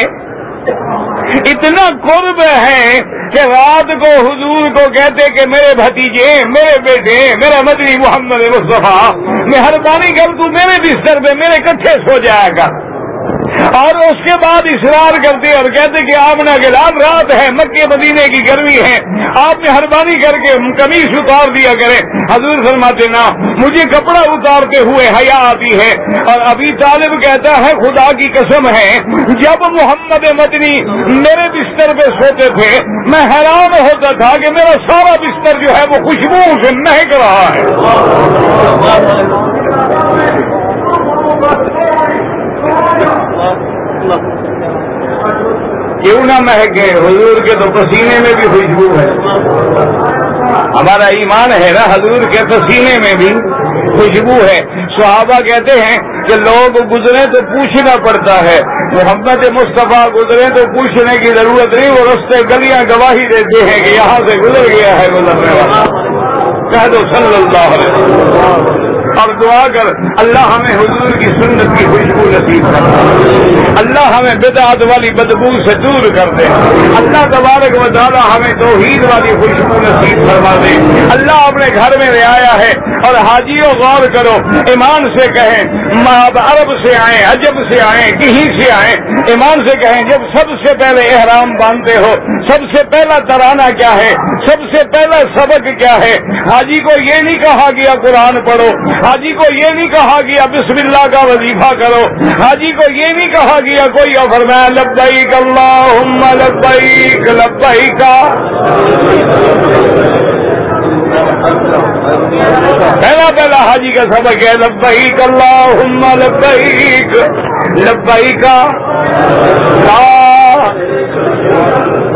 اتنا قرب ہے کہ رات کو حضور کو کہتے کہ میرے بھتیجے، میرے بیٹے، میرا مدنی محمد مصطفیٰ، مہربانی کر تو میرے بستر پہ میرے کٹھے سو جائے گا اور اس کے بعد اشرار کرتے اور کہتے کہ آپ نے لال، رات ہے، مکے مدینے کی گرمی ہے۔ آپ مہربانی کر کے کمیز اتار دیا کریں۔ حضور فرماتے نا، مجھے کپڑا اتارتے ہوئے حیا آتی ہے۔ اور ابھی طالب کہتا ہے، خدا کی قسم ہے، جب محمد مدنی میرے بستر پہ سوتے تھے، میں حیران ہوتا تھا کہ میرا سارا بستر جو ہے، وہ خوشبو سے مہک رہا ہے۔ کیوں نہ مہکے حضور کے تو پسینے میں بھی خوشبو ہے۔ ہمارا ایمان ہے نا، حضور کے پسینے میں بھی خوشبو ہے۔ صحابہ کہتے ہیں کہ لوگ گزرے تو پوچھنا پڑتا ہے۔ محمد مصطفیٰ گزرے تو پوچھنے کی ضرورت نہیں، وہ رستے گلیاں گواہی دیتے ہیں کہ یہاں سے گزر گیا ہے گزرنے والا۔ کہہ دو صلی اللہ علیہ وسلم۔ اور دعا کر، اللہ ہمیں حضور کی سنت کی خوشبو نصیب کر اللہ ہمیں بدعت والی بدبو سے دور کر دے۔ اللہ تبارک و تعالی ہمیں توحید والی خوشبو نصیب کروا دے۔ اللہ اپنے گھر میں رعایا ہے اور حاجیوں غور کرو، ایمان سے کہیں عرب سے آئیں، عجب سے آئیں، کہیں سے آئیں۔ ایمان سے کہیں، جب سب سے پہلے احرام باندھتے ہو سب سے پہلا ترانہ کیا ہے؟ سب سے پہلا سبق کیا ہے؟ حاجی کو یہ نہیں کہا گیا قرآن پڑھو۔ حاجی کو یہ نہیں کہا گیا بسم اللہ کا وظیفہ کرو۔ حاجی کو یہ نہیں کہا گیا کوئی آفر میں لبیک اللہ لبیک لبئی کا پہلا پہلا حاجی کا سبق ہے، لبیک اللہ لبیک لبئی کا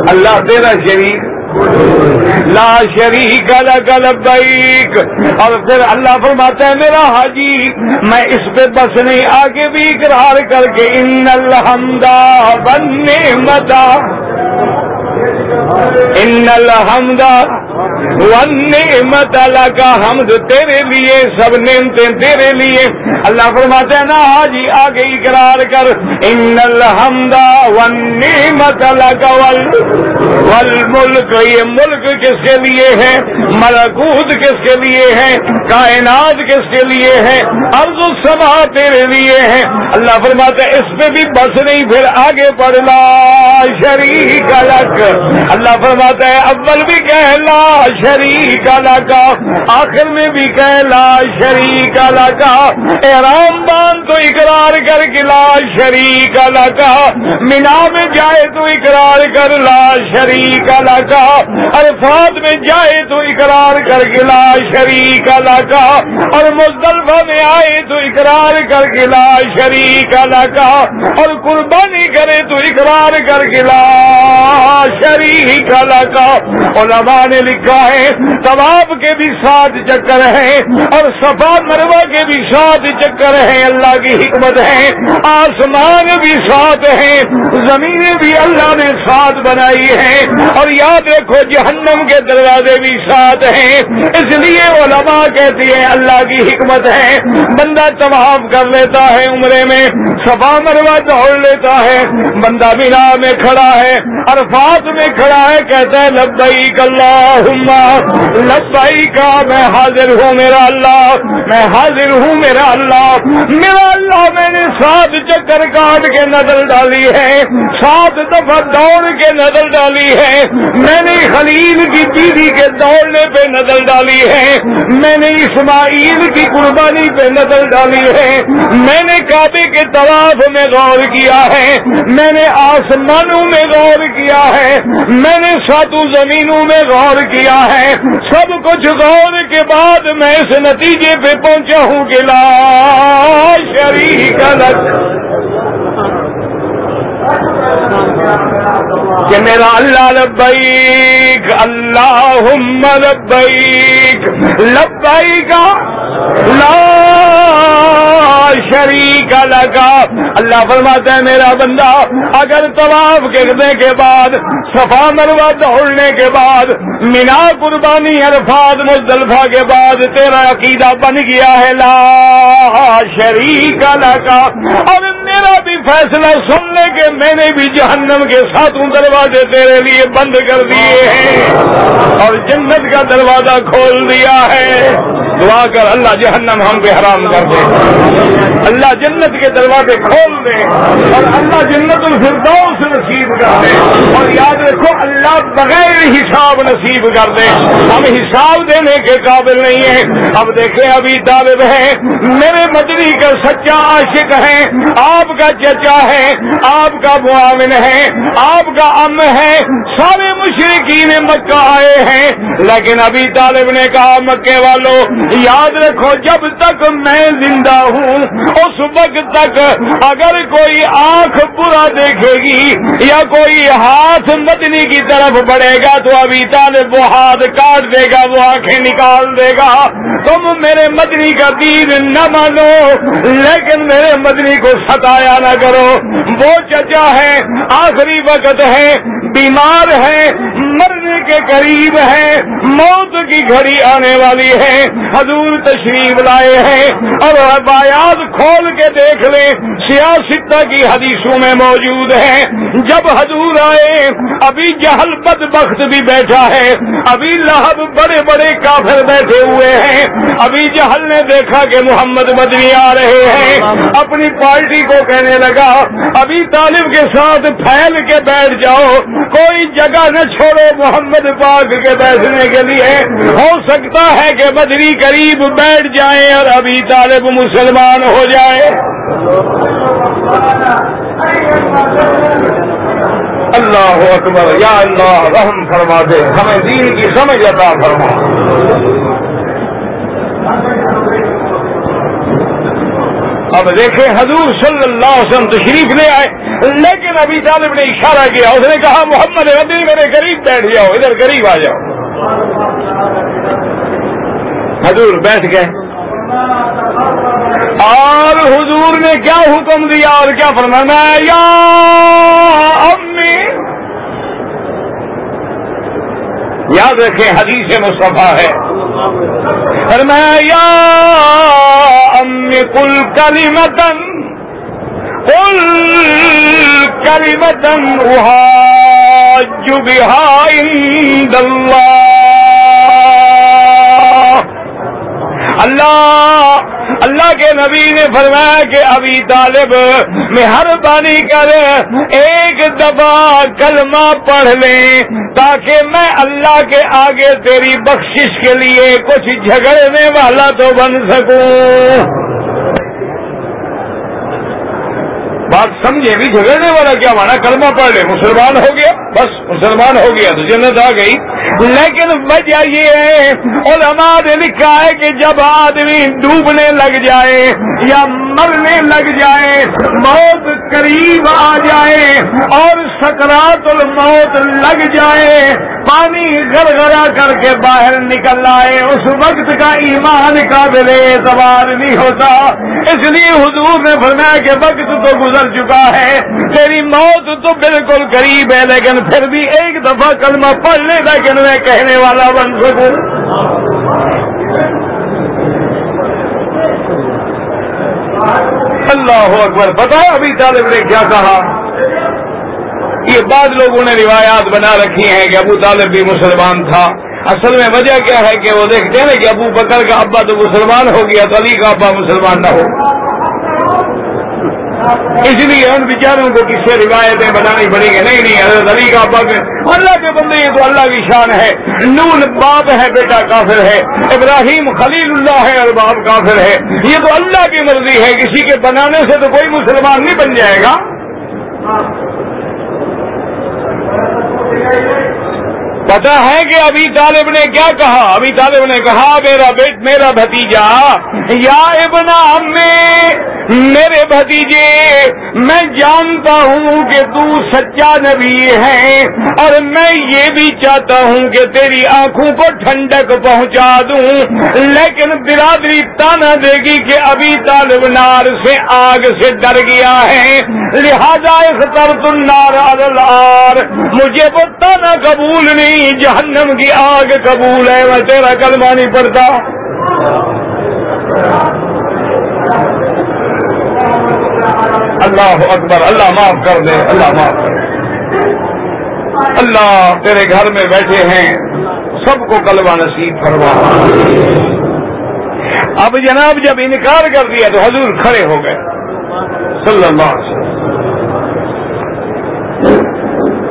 اللہ تیرا شریف لا شریک الگ لبیک اور پھر اللہ فرماتا ہے، میرا حاجی، میں اس پہ بس نہیں، آگے بھی اقرار کر کے، ان الحمدہ بننے متا ان الحمدہ نعمت اللہ کا حمد تیرے لیے، سب نعمتیں تیرے لیے۔ اللہ فرماتے ہیں، نا حاجی، آگے اقرار کر۔ ان الحمد نعمت اللہ کا والملک یہ ملک کس کے لیے ہے؟ ملکوت کس کے لیے ہے؟ کائنات کس کے لیے ہے؟ ارض السما تیرے لیے ہے۔ اللہ فرماتا ہے اس پہ بھی بس نہیں، پھر آگے پڑھنا شریک الگ اللہ فرماتا ہے، اول بھی کہلا شریک کا آخر میں بھی کہ لا شریک کا احرام بان، تو اقرار کر کے لا شریک کا مینا میں جائے تو اقرار کر لا شریک کا عرفات میں جائے تو اقرار کر کے لا شریک کا اور مزدلفہ میں آئے تو اقرار کر کے لا شریک شریک اور قربانی کرے تو اقرار کر کے لا شریک لگا علماء نے لکھا ہے طواف کے بھی سات چکر ہیں اور صفا مروا کے بھی سات چکر ہیں اللہ کی حکمت ہے۔ آسمان بھی سات ہیں زمینیں بھی اللہ نے سات بنائی ہیں۔ اور یاد رکھو، جہنم کے دروازے بھی سات ہیں۔ اس لیے علماء کہتی ہیں، اللہ کی حکمت ہے۔ بندہ طواف کر لیتا ہے عمرے میں سفا مروا دوڑ لیتا ہے۔ بندہ بنا میں کھڑا ہے۔ عرفات میں کھڑا ہے، کہتا ہے لبئی اللہ لبئی کا میں حاضر ہوں میرا اللہ، میں حاضر ہوں میرا اللہ میرا اللہ میں نے سات چکر کاٹ کے نظر ڈالی ہے، سات دفعہ دوڑ کے نظر ڈالی ہے، میں نے خلیل کی بیوی کے دوڑنے پہ نظر ڈالی ہے، میں نے اسماعیل کی قربانی پہ نظر ڈالی ہے، میں نے کعبے کے طواف میں غور کیا ہے، میں نے آسمانوں میں غور کیا ہے؟ میں نے ساتو زمینوں میں غور کیا ہے۔ سب کچھ غور کے بعد میں اس نتیجے پہ پہنچا ہوں کہ لا شریک کہ میرا اللہ لبیک اللہ لبیک۔ لبیک لا شریک لگا۔ اللہ فرماتا ہے، میرا بندہ، اگر طواف کرنے کے بعد، صفا مروا دوڑنے کے بعد، مینا قربانی عرفات مزدلفہ کے بعد تیرا عقیدہ بن گیا ہے، لا شریک لگا۔ اور میرا بھی فیصلہ سننے کے میں نے بھی جہنم کے ساتھوں دروازے تیرے لیے بند کر دیے ہیں۔ اور جنت کا دروازہ کھول دیا ہے۔ دعا کر اللہ جہنم ہم پہ حرام کر دے۔ اللہ جنت کے دروازے کھول دے اور اللہ جنت الفردوس نصیب کر دے۔ اور یاد رکھو، اللہ بغیر حساب نصیب کر دے۔ ہم حساب دینے کے قابل نہیں ہیں۔ اب دیکھیں، ابھی طالب ہے میرے مدنی کا سچا عاشق ہے آپ کا چچا ہے آپ کا معاون ہے آپ کا ام ہے سارے مشرقین مکہ آئے ہیں۔ لیکن ابھی طالب نے کہا مکے والوں یاد رکھو، جب تک میں زندہ ہوں، اس وقت تک اگر کوئی آنکھ برا دیکھے گی یا کوئی ہاتھ مدنی کی طرف بڑھے گا، تو ابھی طالب وہ ہاتھ کاٹ دے گا، وہ آنکھیں نکال دے گا۔ تم میرے مدنی کا دین نہ مانو، لیکن میرے مدنی کو ستایا نہ کرو۔ وہ چچا ہے، آخری وقت ہے، بیمار ہے مرنے کے قریب ہے، موت کی گھڑی آنے والی ہے۔ حضور تشریف لائے ہیں۔ اور بایات کھول کے دیکھ لیں۔ سیاست کی حدیثوں میں موجود ہے جب حضور آئے، ابھی جہل بد بخت بھی بیٹھا ہے۔ ابھی لہب بڑے بڑے کافر بیٹھے ہوئے ہیں۔ ابھی جہل نے دیکھا کہ محمد مدنی آ رہے ہیں۔ اپنی پارٹی کو کہنے لگا، ابھی طالب کے ساتھ پھیل کے بیٹھ جاؤ۔ کوئی جگہ نہ چھوڑو۔ محمد پاک کے بیٹھنے کے لیے ہو سکتا ہے کہ بدری قریب بیٹھ جائیں اور ابھی طالب مسلمان ہو جائے۔ اللہ اکبر، یا اللہ رحم فرما دے، ہمیں دین کی سمجھ عطا فرما۔ اب دیکھیں حضور صلی اللہ علیہ وسلم تشریف لے آئے۔ لیکن ابھی طالب نے اشارہ کیا، اس نے کہا، محمد مدنی میرے قریب بیٹھ جاؤ، ادھر قریب آ جاؤ۔ حضور بیٹھ گئے۔ اور حضور نے کیا حکم دیا اور کیا فرمانا، یا امی یاد رکھیں، حدیث مصطفیٰ ہے۔ فرمایا، یا امی کل کلی متن کل کلی متن جو اللہ. اللہ کے نبی نے فرمایا کہ ابھی طالب، مہربانی کر ایک دفعہ کلمہ پڑھ لیں۔ تاکہ میں اللہ کے آگے تیری بخشش کے لیے کچھ جھگڑنے والا تو بن سکوں۔ بات سمجھے بھی جھگڑنے والا کیا مانا؟ کلمہ پڑھ لے، مسلمان ہو گیا، بس مسلمان ہو گیا تو جنت آ گئی۔ لیکن وجہ یہ ہے، علماء نے لکھا ہے کہ جب آدمی ڈوبنے لگ جائے یا مرنے لگ جائے، موت قریب آ جائے اور سکرات الموت لگ جائے۔ پانی گرگرا کر کے باہر نکل آئے۔ اس وقت کا ایمان قابل اعتبار نہیں ہوتا۔ اس لیے حضور نے فرمایا کہ وقت تو گزر چکا ہے، تیری موت تو بالکل قریب ہے، لیکن پھر بھی ایک دفعہ کلمہ پڑھنے لیکن میں کہنے والا بن سکوں۔ اللہ اکبر پتا ابھی طالب نے کیا کہا؟ یہ بعد لوگوں نے روایات بنا رکھی ہیں کہ ابو طالب بھی مسلمان تھا۔ اصل میں وجہ کیا ہے کہ وہ دیکھتے ہیں نا کہ ابو بکر کا ابا تو مسلمان ہو گیا تو علی کا ابا مسلمان نہ ہو۔ اس لیے ان بیچاروں کو کس سے روایتیں بنانی پڑیں گی نہیں نہیں، حضرت علی کا ابا اللہ کے بندے یہ تو اللہ کی شان ہے۔ نون باپ ہے، بیٹا کافر ہے۔ ابراہیم خلیل اللہ ہے اور باپ کافر ہے۔ یہ تو اللہ کی مرضی ہے۔ کسی کے بنانے سے تو کوئی مسلمان نہیں بن جائے گا۔ پتا ہے کہ ابھی طالب نے کیا کہا؟ ابھی طالب نے کہا، میرا بیٹ، میرا بھتیجا، یا ابن میں میرے بھتیجے، میں جانتا ہوں کہ تو سچا نبی ہے، اور میں یہ بھی چاہتا ہوں کہ تیری آنکھوں کو ٹھنڈک پہنچا دوں۔ لیکن برادری تانا دے گی کہ ابھی طالب نار سے آگ سے ڈر گیا ہے۔ لہذا اختر تم نار الار مجھے وہ تانا قبول نہیں، جہنم کی آگ قبول ہے، میں تیرا کلمہ نہیں پڑتا اللہ اکبر، اللہ معاف کر دے، اللہ معاف کر دے۔ اللہ تیرے گھر میں بیٹھے ہیں، سب کو کلبہ نصیب فرما۔ اب جناب جب انکار کر دیا تو حضور کھڑے ہو گئے۔ صلی اللہ علیہ وسلم۔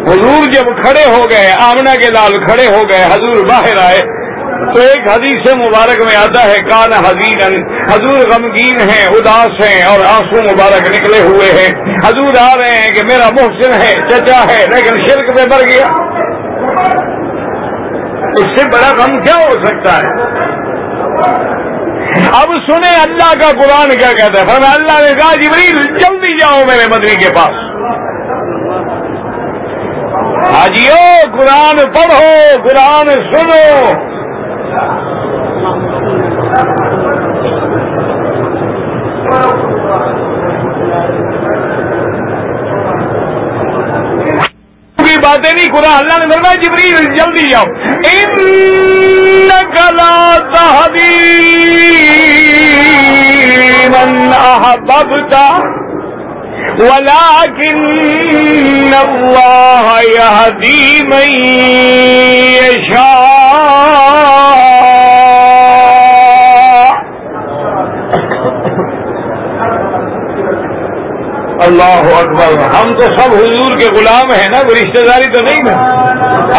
حضور جب کھڑے ہو گئے آمنا کے لال کھڑے ہو گئے، حضور باہر آئے۔ تو ایک حدیث مبارک میں آتا ہے، کان حضیر حضور غمگین ہیں، اداس ہیں اور آنسو مبارک نکلے ہوئے ہیں۔ حضور آ رہے ہیں کہ میرا محسن ہے، چچا ہے، لیکن شرک میں مر گیا۔ اس سے بڑا غم کیا ہو سکتا ہے؟ اب سنیں اللہ کا قرآن کیا کہتا ہے۔ فرمایا، اللہ نے کہا، جبریل، جلدی جاؤ میرے مدنی کے پاس۔ حاجیو، قرآن پڑھو، قرآن سنو۔ باتیں نہیں خدا اللہ نے فرمایا جبریل جلدی جاؤ۔ ان کلا من احببتا۔ ولكن الله يهدي من يشاء. اللہ اکبر. ہم تو سب حضور کے غلام ہیں نا کوئی رشتے داری تو نہیں نا۔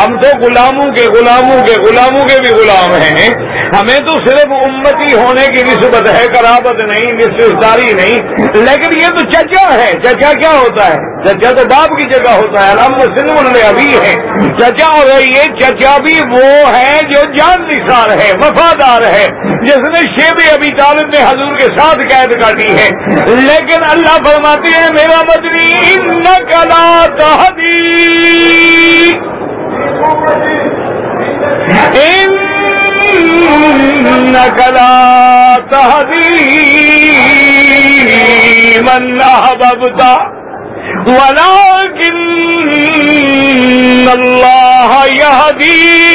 ہم تو غلاموں کے غلاموں کے غلاموں کے بھی غلام ہیں۔ ہمیں تو صرف امتی ہونے کی نسبت ہے کرابت نہیں رشتے داری نہیں لیکن یہ تو چچا ہے۔ چچا کیا ہوتا ہے؟ چچا تو باپ کی جگہ ہوتا ہے۔ الحمد سنگھ ابھی ہے چچا اور یہ چچا بھی وہ ہے جو جان نثار ہے وفادار ہے جس نے شیب ابھی طالب نے حضور کے ساتھ قید کاٹی ہے۔ لیکن اللہ فرماتے ہیں میرا مدنی نقلا تحدی نقلا تحدی من ببتا ولكن الله يهدي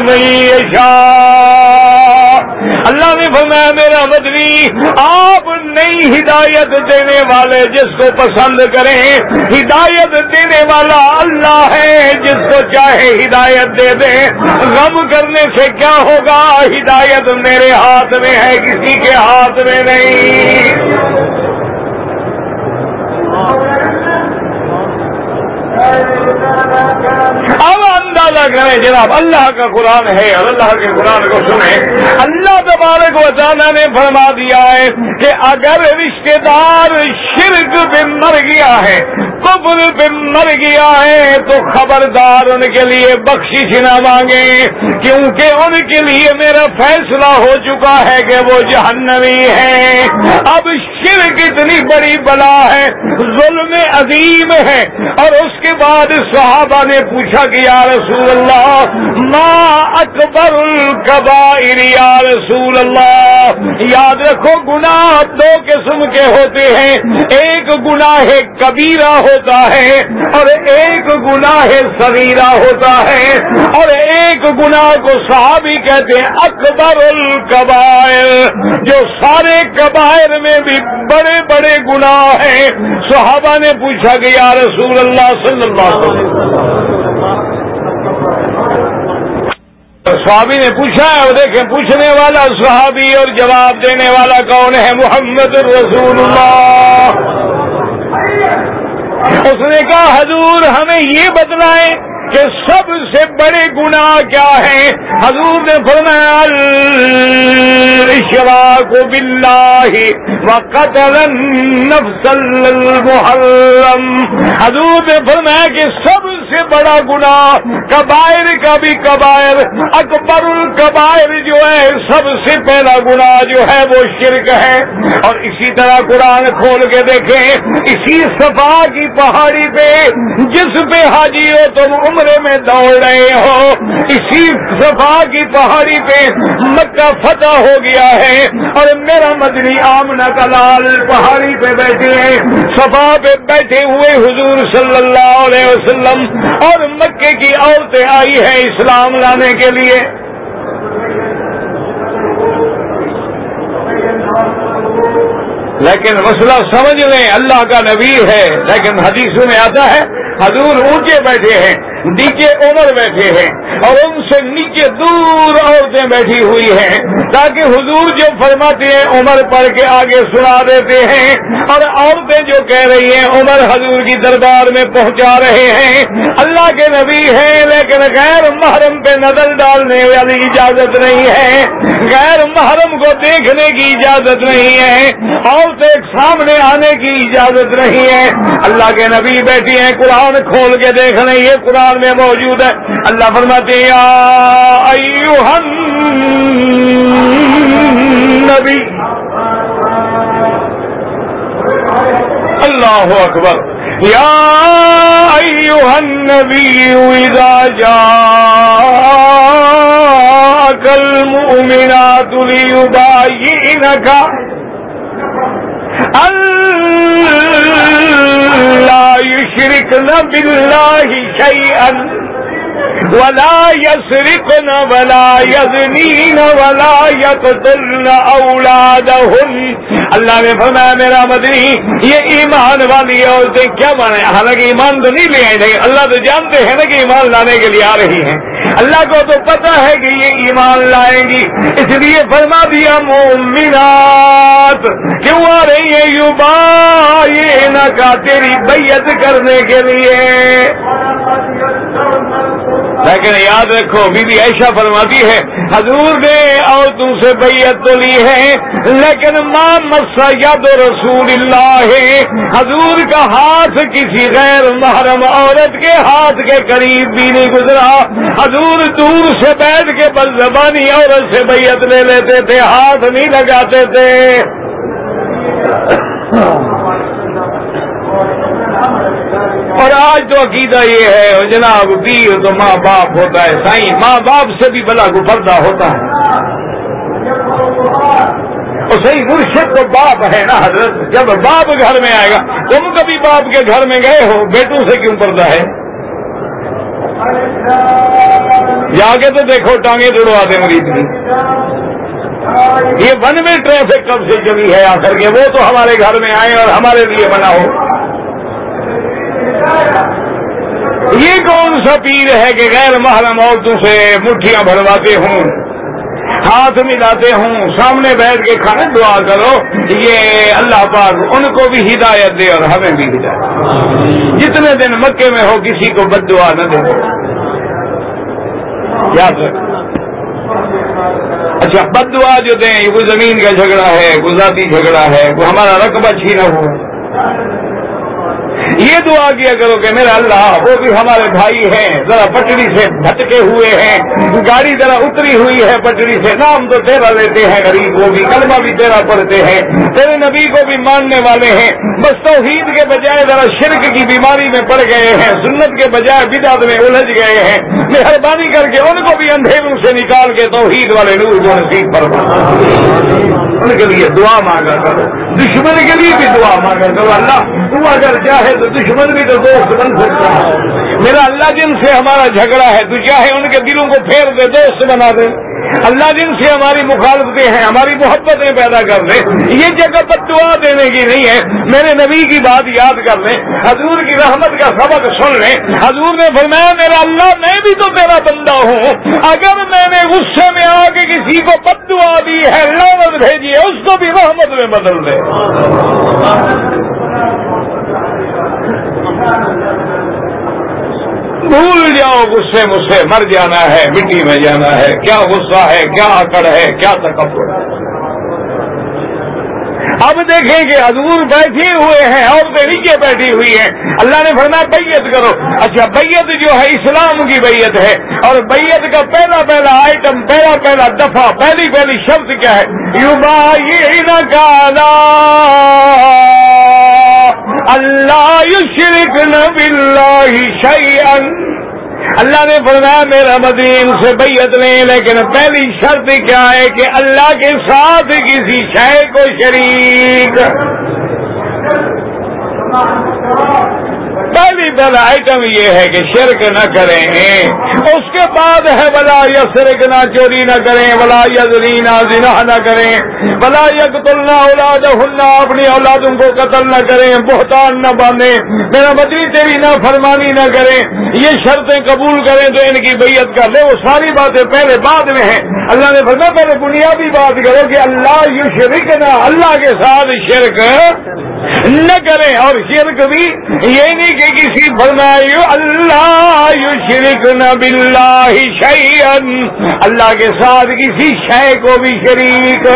من يشاء. اللہ نے فرمایا، میرا مدنی، آپ نئی ہدایت دینے والے جس کو پسند کریں، ہدایت دینے والا اللہ ہے، جس کو چاہے ہدایت دے دے۔ غم کرنے سے کیا ہوگا؟ ہدایت میرے ہاتھ میں ہے، کسی کے ہاتھ میں نہیں۔ اب اندازہ کریں جناب، اللہ کا قرآن ہے، اور اللہ کے قرآن کو سنیں۔ اللہ تبارک و تعالیٰ نے فرما دیا ہے کہ اگر رشتے دار شرک میں مر گیا ہے کفر پہ مر گیا ہے تو خبردار ان کے لیے بخشش نہ مانگے، کیونکہ ان کے لیے میرا فیصلہ ہو چکا ہے کہ وہ جہنوی ہے اب شرک اتنی بڑی بلا ہے، ظلم عظیم ہے۔ اور اس کے بعد صحابہ نے پوچھا کہ یا رسول اللہ، ما اکبر القبائر یا رسول اللہ؟ یاد رکھو، گناہ دو قسم کے ہوتے ہیں۔ ایک گناہ کبیرہ ہو ہوتا ہے اور ایک گناہ سویرا ہوتا ہے اور ایک گناہ کو صحابی کہتے ہیں اکبر القبائر، جو سارے قبائر میں بھی بڑے بڑے گناہ ہیں۔ صحابہ نے پوچھا کہ یا رسول اللہ صلی اللہ علیہ وسلم۔ صحابی نے پوچھا ہے وہ دیکھیں پوچھنے والا صحابی اور جواب دینے والا کون ہے؟ محمد رسول اللہ۔ اس نے کہا حضور ہمیں یہ بتلائیں کہ سب سے بڑے گناہ کیا ہیں؟ حضور نے فرمایا الاشراک باللہ وقتل النفس المحرم۔ حضور نے فرمایا کہ سب سے بڑا گناہ کبائر کا بھی کبائر، اکبر القبائر جو ہے، سب سے پہلا گناہ جو ہے وہ شرک ہے۔ اور اسی طرح قرآن کھول کے دیکھیں، اسی صفا کی پہاڑی پہ، جس پہ حاجی ہو تم عمر عمرے میں دوڑ رہے ہو، اسی صفا کی پہاڑی پہ مکہ فتح ہو گیا ہے اور میرا مدنی آمنا کا لال پہاڑی پہ بیٹھے ہیں۔ صفا پہ بیٹھے ہوئے حضور صلی اللہ علیہ وسلم اور مکے کی عورتیں آئی ہیں اسلام لانے کے لیے۔ لیکن مسئلہ سمجھ لیں اللہ کا نبی ہے، لیکن حدیثوں میں آتا ہے، حضور اونچے بیٹھے ہیں، نیچے عمر بیٹھے ہیں، اور ان سے نیچے دور عورتیں بیٹھی ہوئی ہیں۔ تاکہ حضور جو فرماتے ہیں، عمر پڑھ کے آگے سنا دیتے ہیں۔ اور عورتیں جو کہہ رہی ہیں، عمر حضور کی دربار میں پہنچا رہے ہیں۔ اللہ کے نبی ہیں، لیکن غیر محرم پہ نظر ڈالنے والی اجازت نہیں ہے۔ غیر محرم کو دیکھنے کی اجازت نہیں ہے۔ عورتیں سامنے آنے کی اجازت نہیں ہے۔ اللہ کے نبی بیٹھی ہیں، قرآن کھول کے دیکھ لیں یہ قرآن میں موجود ہے۔ اللہ فرماتے یا ایوہن نبی اللہ اکبر یا ایوہن نبی اذا جاءك المؤمنات ليبايعنك لا يشركن بالله شيئا. ولا يسرقن ولا يزنين ولا يقتلن أولادهن اللہ نے فرمایا، میرا مدنی، یہ ایمان والی عورتیں کیا مانے؟ حالانکہ ایمان تو نہیں لے آئی اللہ تو جانتے ہیں نا کہ ایمان لانے کے لیے آ رہی ہیں۔ اللہ کو تو پتا ہے کہ یہ ایمان لائیں گی، اس لیے فرما دیا مومنات کیوں آ رہی ہے یو با یہ نہ کا تیری بیعت کرنے کے لیے۔ لیکن یاد رکھو بی بی ایشا فرماتی ہے، حضور نے عورتوں سے بیعت تو لی ہے، لیکن ماں مسا یاد رسول اللہ ہے حضور کا ہاتھ کسی غیر محرم عورت کے ہاتھ کے قریب بھی نہیں گزرا۔ حضور دور سے بیٹھ کے بل زبانی عورت سے بیعت لے لیتے تھے، ہاتھ نہیں لگاتے تھے۔ اور آج تو عقیدہ یہ ہے، جناب پیر تو ماں باپ ہوتا ہے، سائیں ماں باپ سے بھی بلا گفردہ ہوتا ہے۔ اور صحیح مرشد تو باپ ہے نا حضرت، جب باپ گھر میں آئے گا، تم کبھی باپ کے گھر میں گئے ہو، بیٹوں سے کیوں پردہ ہے؟ جا کے تو دیکھو، ٹانگیں توڑوا دیں مریض کی جی۔ یہ ون وے ٹریفک کب سے چلی ہے آخر کے؟ وہ تو ہمارے گھر میں آئے اور ہمارے لیے بنا ہو۔ یہ کون سا پیر ہے کہ غیر محرم عورتوں سے مٹھیاں بھرواتے ہوں؟ ہاتھ ملاتے ہوں، سامنے بیٹھ کے کھانا دعا کرو، یہ اللہ پاک ان کو بھی ہدایت دے اور ہمیں بھی ہدایت جتنے دن مکے میں ہو کسی کو بد دعا نہ دے۔ یاد رکھ اچھا بد دعا جو دیں وہ زمین کا جھگڑا ہے گزاتی جھگڑا ہے وہ ہمارا رقبہ چھینا ہوا یہ دعا کیا کرو کہ میرا اللہ، وہ بھی ہمارے بھائی ہیں، ذرا پٹڑی سے بھٹکے ہوئے ہیں، گاڑی ذرا اتری ہوئی ہے پٹڑی سے، نام تو تیرا لیتے ہیں، غریب وہ بھی، کلمہ بھی تیرا پڑھتے ہیں، تیرے نبی کو بھی ماننے والے ہیں، بس توحید کے بجائے ذرا شرک کی بیماری میں پڑ گئے ہیں، سنت کے بجائے بدعت میں الجھ گئے ہیں، مہربانی کر کے ان کو بھی اندھیروں سے نکال کے توحید والے نور کو نصیب فرما۔ ان کے لیے دعا مانگا کرو۔ دشمن کے لیے بھی دعا مانگا کرو۔ اللہ، تو اگر چاہے تو دشمن بھی تو دوست بن سکتا ہے۔ میرا اللہ جن سے ہمارا جھگڑا ہے، تو چاہے ان کے دلوں کو پھیر دے، دوست بنا دے۔ اللہ جن سے ہماری مخالفتیں ہیں، ہماری محبتیں پیدا کر دیں یہ جگہ پر دعا دینے کی نہیں ہے۔ میرے نبی کی بات یاد کر لیں، حضور کی رحمت کا سبق سن لیں۔ حضور نے فرمایا، میرا اللہ، میں بھی تو میرا بندہ ہوں۔ اگر میں نے غصے میں آ کے کسی کو بد دعا دی ہے لانت بھیجی ہے، اس کو بھی رحمت میں بدل دے بھول جاؤ غصے مجھ سے، مر جانا ہے، مٹی میں جانا ہے، کیا غصہ ہے، کیا اکڑ ہے، کیا تکبر ہے؟ اب دیکھیں کہ حضور بیٹھے ہوئے ہیں عورتیں نیچے بیٹھی ہوئی ہیں۔ اللہ نے فرمایا بیت کرو۔ اچھا بیت جو ہے، اسلام کی بیت ہے۔ اور بیت کا پہلا پہلا آئٹم پہلا پہلا دفعہ، پہلی پہلی شبد کیا ہے؟ یو با اللہ شرک نبی شیئن اللہ نے فرمایا، میرا مدین سے بیعت لیں لیکن پہلی شرط کیا ہے کہ اللہ کے ساتھ کسی شے کو شریک۔ پہلی پہلا آئٹم یہ ہے کہ شرک نہ کریں۔ اس کے بعد ہے بلا یا شرک نہ چوری نہ کریں، بلا یا زلینا زنا نہ کریں، بلا یک تلنا اولاد ہلنا اپنی اولادوں کو قتل نہ کریں، بہتان نہ باندھیں، میرا مدنی تیری نہ فرمانی نہ کریں۔ یہ شرطیں قبول کریں تو ان کی بیعت کر لیں۔ وہ ساری باتیں پہلے بعد میں ہیں۔ اللہ نے فرمایا، پہلے بنیادی بات کرو کہ اللہ یو شرک نہ اللہ کے ساتھ شرک نہ کریں اور شرک بھی یہ نہیں کہ کسی بنائے اللہ یو شرک نہ بلّہ اللہ کے ساتھ کسی شے کو بھی شریک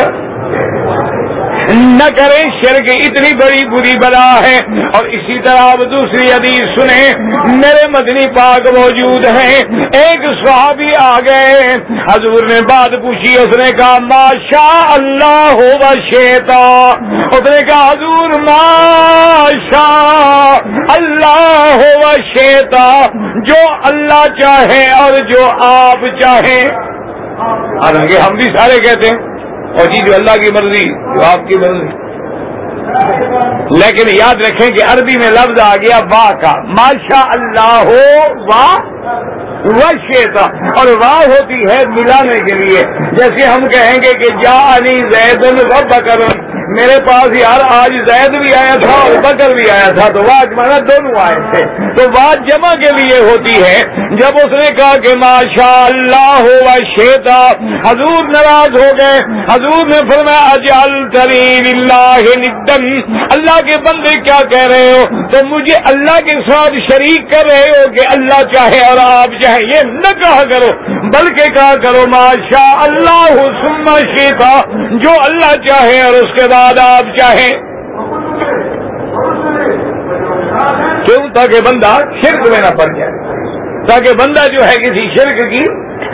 نہ کریں شرک اتنی بڑی بری بلا ہے۔ اور اسی طرح آپ دوسری حدیث سنیں، میرے مدنی پاک موجود ہیں۔ ایک صحابی آ گئے۔ حضور نے بات پوچھی، اس نے کہا ماشا اللہ ہو شیتا اس نے کہا، حضور ماشا اللہ ہو شیتا جو اللہ چاہے اور جو آپ چاہیں۔ حالانکہ ہم بھی سارے کہتے ہیں۔ اور جی جو اللہ کی مرضی، جو آپ کی مرضی۔ لیکن یاد رکھیں کہ عربی میں لفظ آ گیا واہ کا۔ ماشا اللہ ہو واہ وہ شیتا اور واہ ہوتی ہے ملانے کے لیے۔ جیسے ہم کہیں گے کہ جا علی زید و بکر۔ میرے پاس یار آج زید بھی آیا تھا اور بکر بھی آیا تھا۔ تو واج مانا دونوں آئے تھے۔ تو واج جمع کے لیے ہوتی ہے۔ جب اس نے کہا کہ ماشاء اللہ ہو شیتا حضور ناراض ہو گئے۔ حضور نے فرمایا اجال ترین اللہ ندن اللہ کے بندے کیا کہہ رہے ہو؟ تو مجھے اللہ کے ساتھ شریک کر رہے ہو کہ اللہ چاہے اور آپ چاہے۔ یہ نہ کہا کرو، بلکہ کہا کرو ماشاء اللہ سما شیتا جو اللہ چاہے اور اس کے بعد بعد آپ چاہیں۔ کیوں؟ تاکہ بندہ شرک میں نہ پڑ جائے۔ تاکہ بندہ جو ہے کسی شرک کی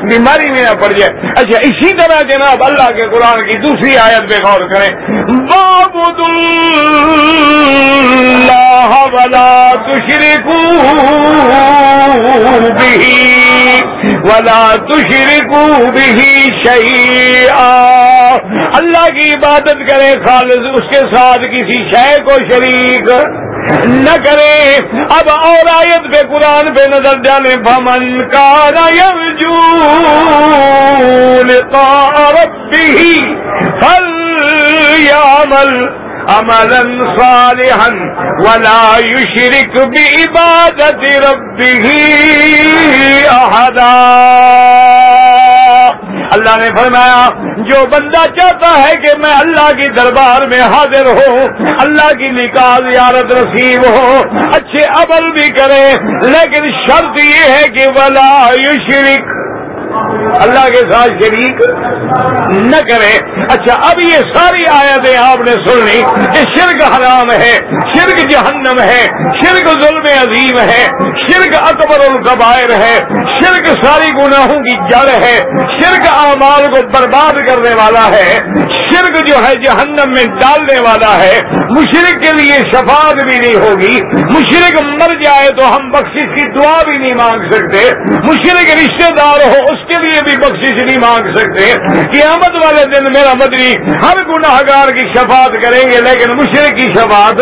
بیماری میں نہ پڑ جائے۔ اچھا اسی طرح جناب اللہ کے قرآن کی دوسری آیت پہ غور کریں۔ بابود اللہ ولا تشرکو بھی ولا تشرکو بھی شیئا۔ اللہ کی عبادت کریں خالص، اس کے ساتھ کسی شے کو شریک نہ کرے۔ اب اور آیت پہ قرآن پہ نظر جانے بمن کا نرجو ربه فليعمل عملا صالحا ولا يشرك بعبادة ربه أحدا۔ اللہ نے فرمایا، جو بندہ چاہتا ہے کہ میں اللہ کی دربار میں حاضر ہوں، اللہ کی نکاح زیارت نصیب ہو، اچھے عمل بھی کرے، لیکن شرط یہ ہے کہ ولا یشرک اللہ کے ساتھ شریک نہ کرے۔ اچھا اب یہ ساری آیتیں آپ نے سن لی کہ شرک حرام ہے، شرک جہنم ہے، شرک ظلم عظیم ہے، شرک اکبر القبائر ہے، شرک ساری گناہوں کی جڑ ہے، شرک اعمال کو برباد کرنے والا ہے شرک جو ہے جہنم میں ڈالنے والا ہے مشرق کے لیے شفاعت بھی نہیں ہوگی۔ مشرق مر جائے تو ہم بخشش کی دعا بھی نہیں مانگ سکتے۔ مشرق رشتے دار ہو، اس کے لیے بھی بخشش نہیں مانگ سکتے۔ قیامت والے دن میرا مدنی، ہر گناہ گار کی شفاعت کریں گے، لیکن مشرق کی شفاعت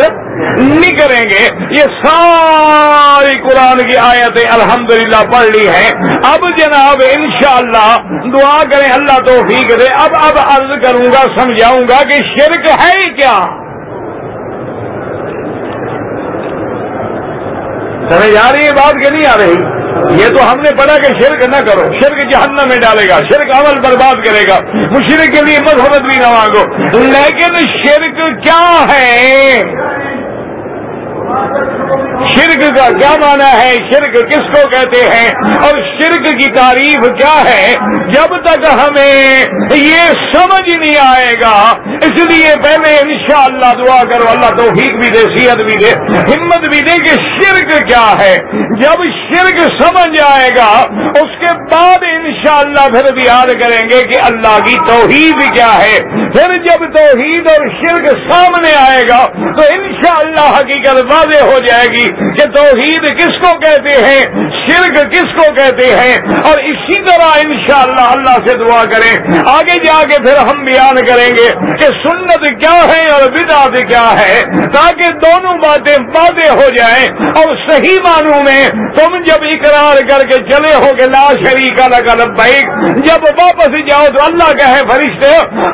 نہیں کریں گے۔ یہ ساری قرآن کی آیتیں الحمدللہ پڑھ لی ہیں۔ اب جناب انشاءاللہ دعا کریں، اللہ توفیق دے۔ اب اب عرض کروں گا، سمجھاؤں گا کہ شرک ہے کیا۔ سمجھ آ رہی ہے بات کہ نہیں آ رہی؟ یہ تو ہم نے پڑھا کہ شرک نہ کرو۔ شرک جہنم میں ڈالے گا۔ شرک عمل برباد کرے گا۔ مشرق کے لیے مذہبت بھی نہ مانگو۔ لیکن شرک کیا ہے؟ ہاں شرک کا کیا معنی ہے؟ شرک کس کو کہتے ہیں؟ اور شرک کی تعریف کیا ہے؟ جب تک ہمیں یہ سمجھ نہیں آئے گا، اس لیے پہلے انشاءاللہ دعا کرو، اللہ توفیق بھی دے، صحت بھی دے، ہمت بھی دے کہ شرک کیا ہے۔ جب شرک سمجھ آئے گا، اس کے بعد انشاءاللہ پھر بھی یاد کریں گے کہ اللہ کی توحید کیا ہے۔ پھر جب توحید اور شرک سامنے آئے گا، تو انشاءاللہ حقیقت واضح ہو جائے گی کہ توحید کس کو کہتے ہیں؟ شرک کس کو کہتے ہیں؟ اور اسی طرح انشاءاللہ اللہ سے دعا کریں۔ آگے جا کے پھر ہم بیان کریں گے کہ سنت کیا ہے اور بدعت کیا ہے، تاکہ دونوں باتیں واضح ہو جائیں اور صحیح معنوں میں تم جب اقرار کر کے چلے ہو کہ لا شریک الگ بائک جب واپس جاؤ تو اللہ کا ہے فرشتے،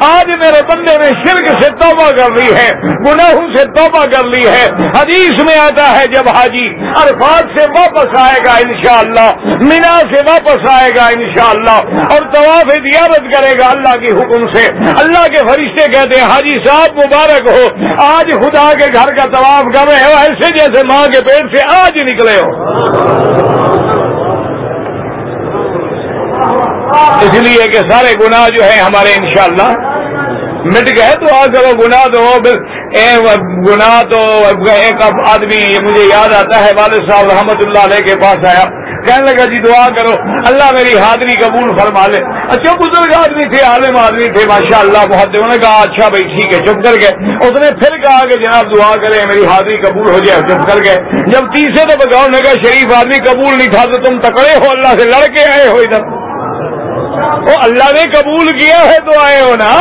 آج میرے بندے نے شرک سے توبہ کر لی ہے، گناہوں سے توبہ کر لی ہے۔ حدیث میں آتا ہے جب حاجی عرفات سے واپس آئے گا انشاءاللہ۔ مینا سے واپس آئے گا انشاءاللہ۔ اور طواف دیارت کرے گا اللہ کے حکم سے۔ اللہ کے فرشتے کہتے ہیں، حاجی صاحب مبارک ہو۔ آج خدا کے گھر کا طواف کر رہے ہو، ایسے جیسے ماں کے پیٹ سے آج نکلے ہو۔ اس لیے کہ سارے گناہ جو ہیں ہمارے انشاءاللہ۔ مٹ گئے تو آ کرو گناہ تو گناہ تو ایک آدمی مجھے یاد آتا ہے، والد صاحب رحمت اللہ علیہ کے پاس آیا۔ کہنے لگا جی دعا کرو، اللہ میری حاضری قبول فرما لے۔ اچھا بزرگ آدمی تھے، عالم آدمی تھے ماشاء اللہ بہت انہوں نے کہا اچھا بھائی، ٹھیک ہے، چپ کر گئے۔ اس نے پھر کہا کہ جناب دعا کرے میری حاضری قبول ہو جائے، چپ کر گئے۔ جب تیسرے تو بگاؤ نے کہا، شریف آدمی قبول نہیں تھا، تو تم تکڑے ہو، اللہ سے لڑکے آئے ہو ادھر۔ وہ اللہ نے قبول کیا ہے تو آئے ہو نا۔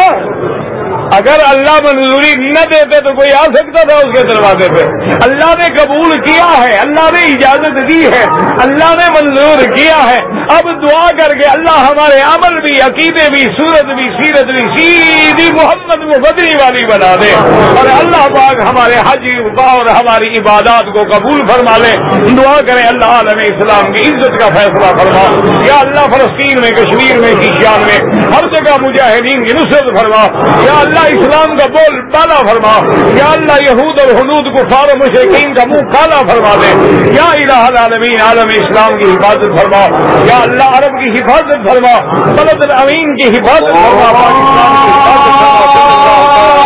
اگر اللہ منظوری نہ دیتے تو کوئی آ سکتا تھا اس کے دروازے پہ۔ اللہ نے قبول کیا ہے، اللہ نے اجازت دی ہے، اللہ نے منظور کیا ہے۔ اب دعا کر کے اللہ ہمارے عمل بھی، عقیدے بھی، صورت بھی، سیرت بھی، سیدھی محمد مفدری والی بنا دے۔ اور اللہ پاک ہمارے حج اور ہماری عبادات کو قبول فرما لے۔ دعا کریں اللہ عالم اسلام کی عزت کا فیصلہ فرما۔ یا اللہ فلسطین میں، کشمیر میں شیشان میں، ہر جگہ مجاہدین کی نصرت فرما۔ یا اللہ اللہ اسلام کا بول بالا فرما، یا اللہ یہود اور حدود کو و مشرقین کا منہ کالا فرما دے۔ یا الہ العالمین، عالم اسلام کی حفاظت فرما۔ یا اللہ عرب کی حفاظت فرما۔ بلد الامین کی حفاظت فرما۔ پاکستان کی حفاظت فرما۔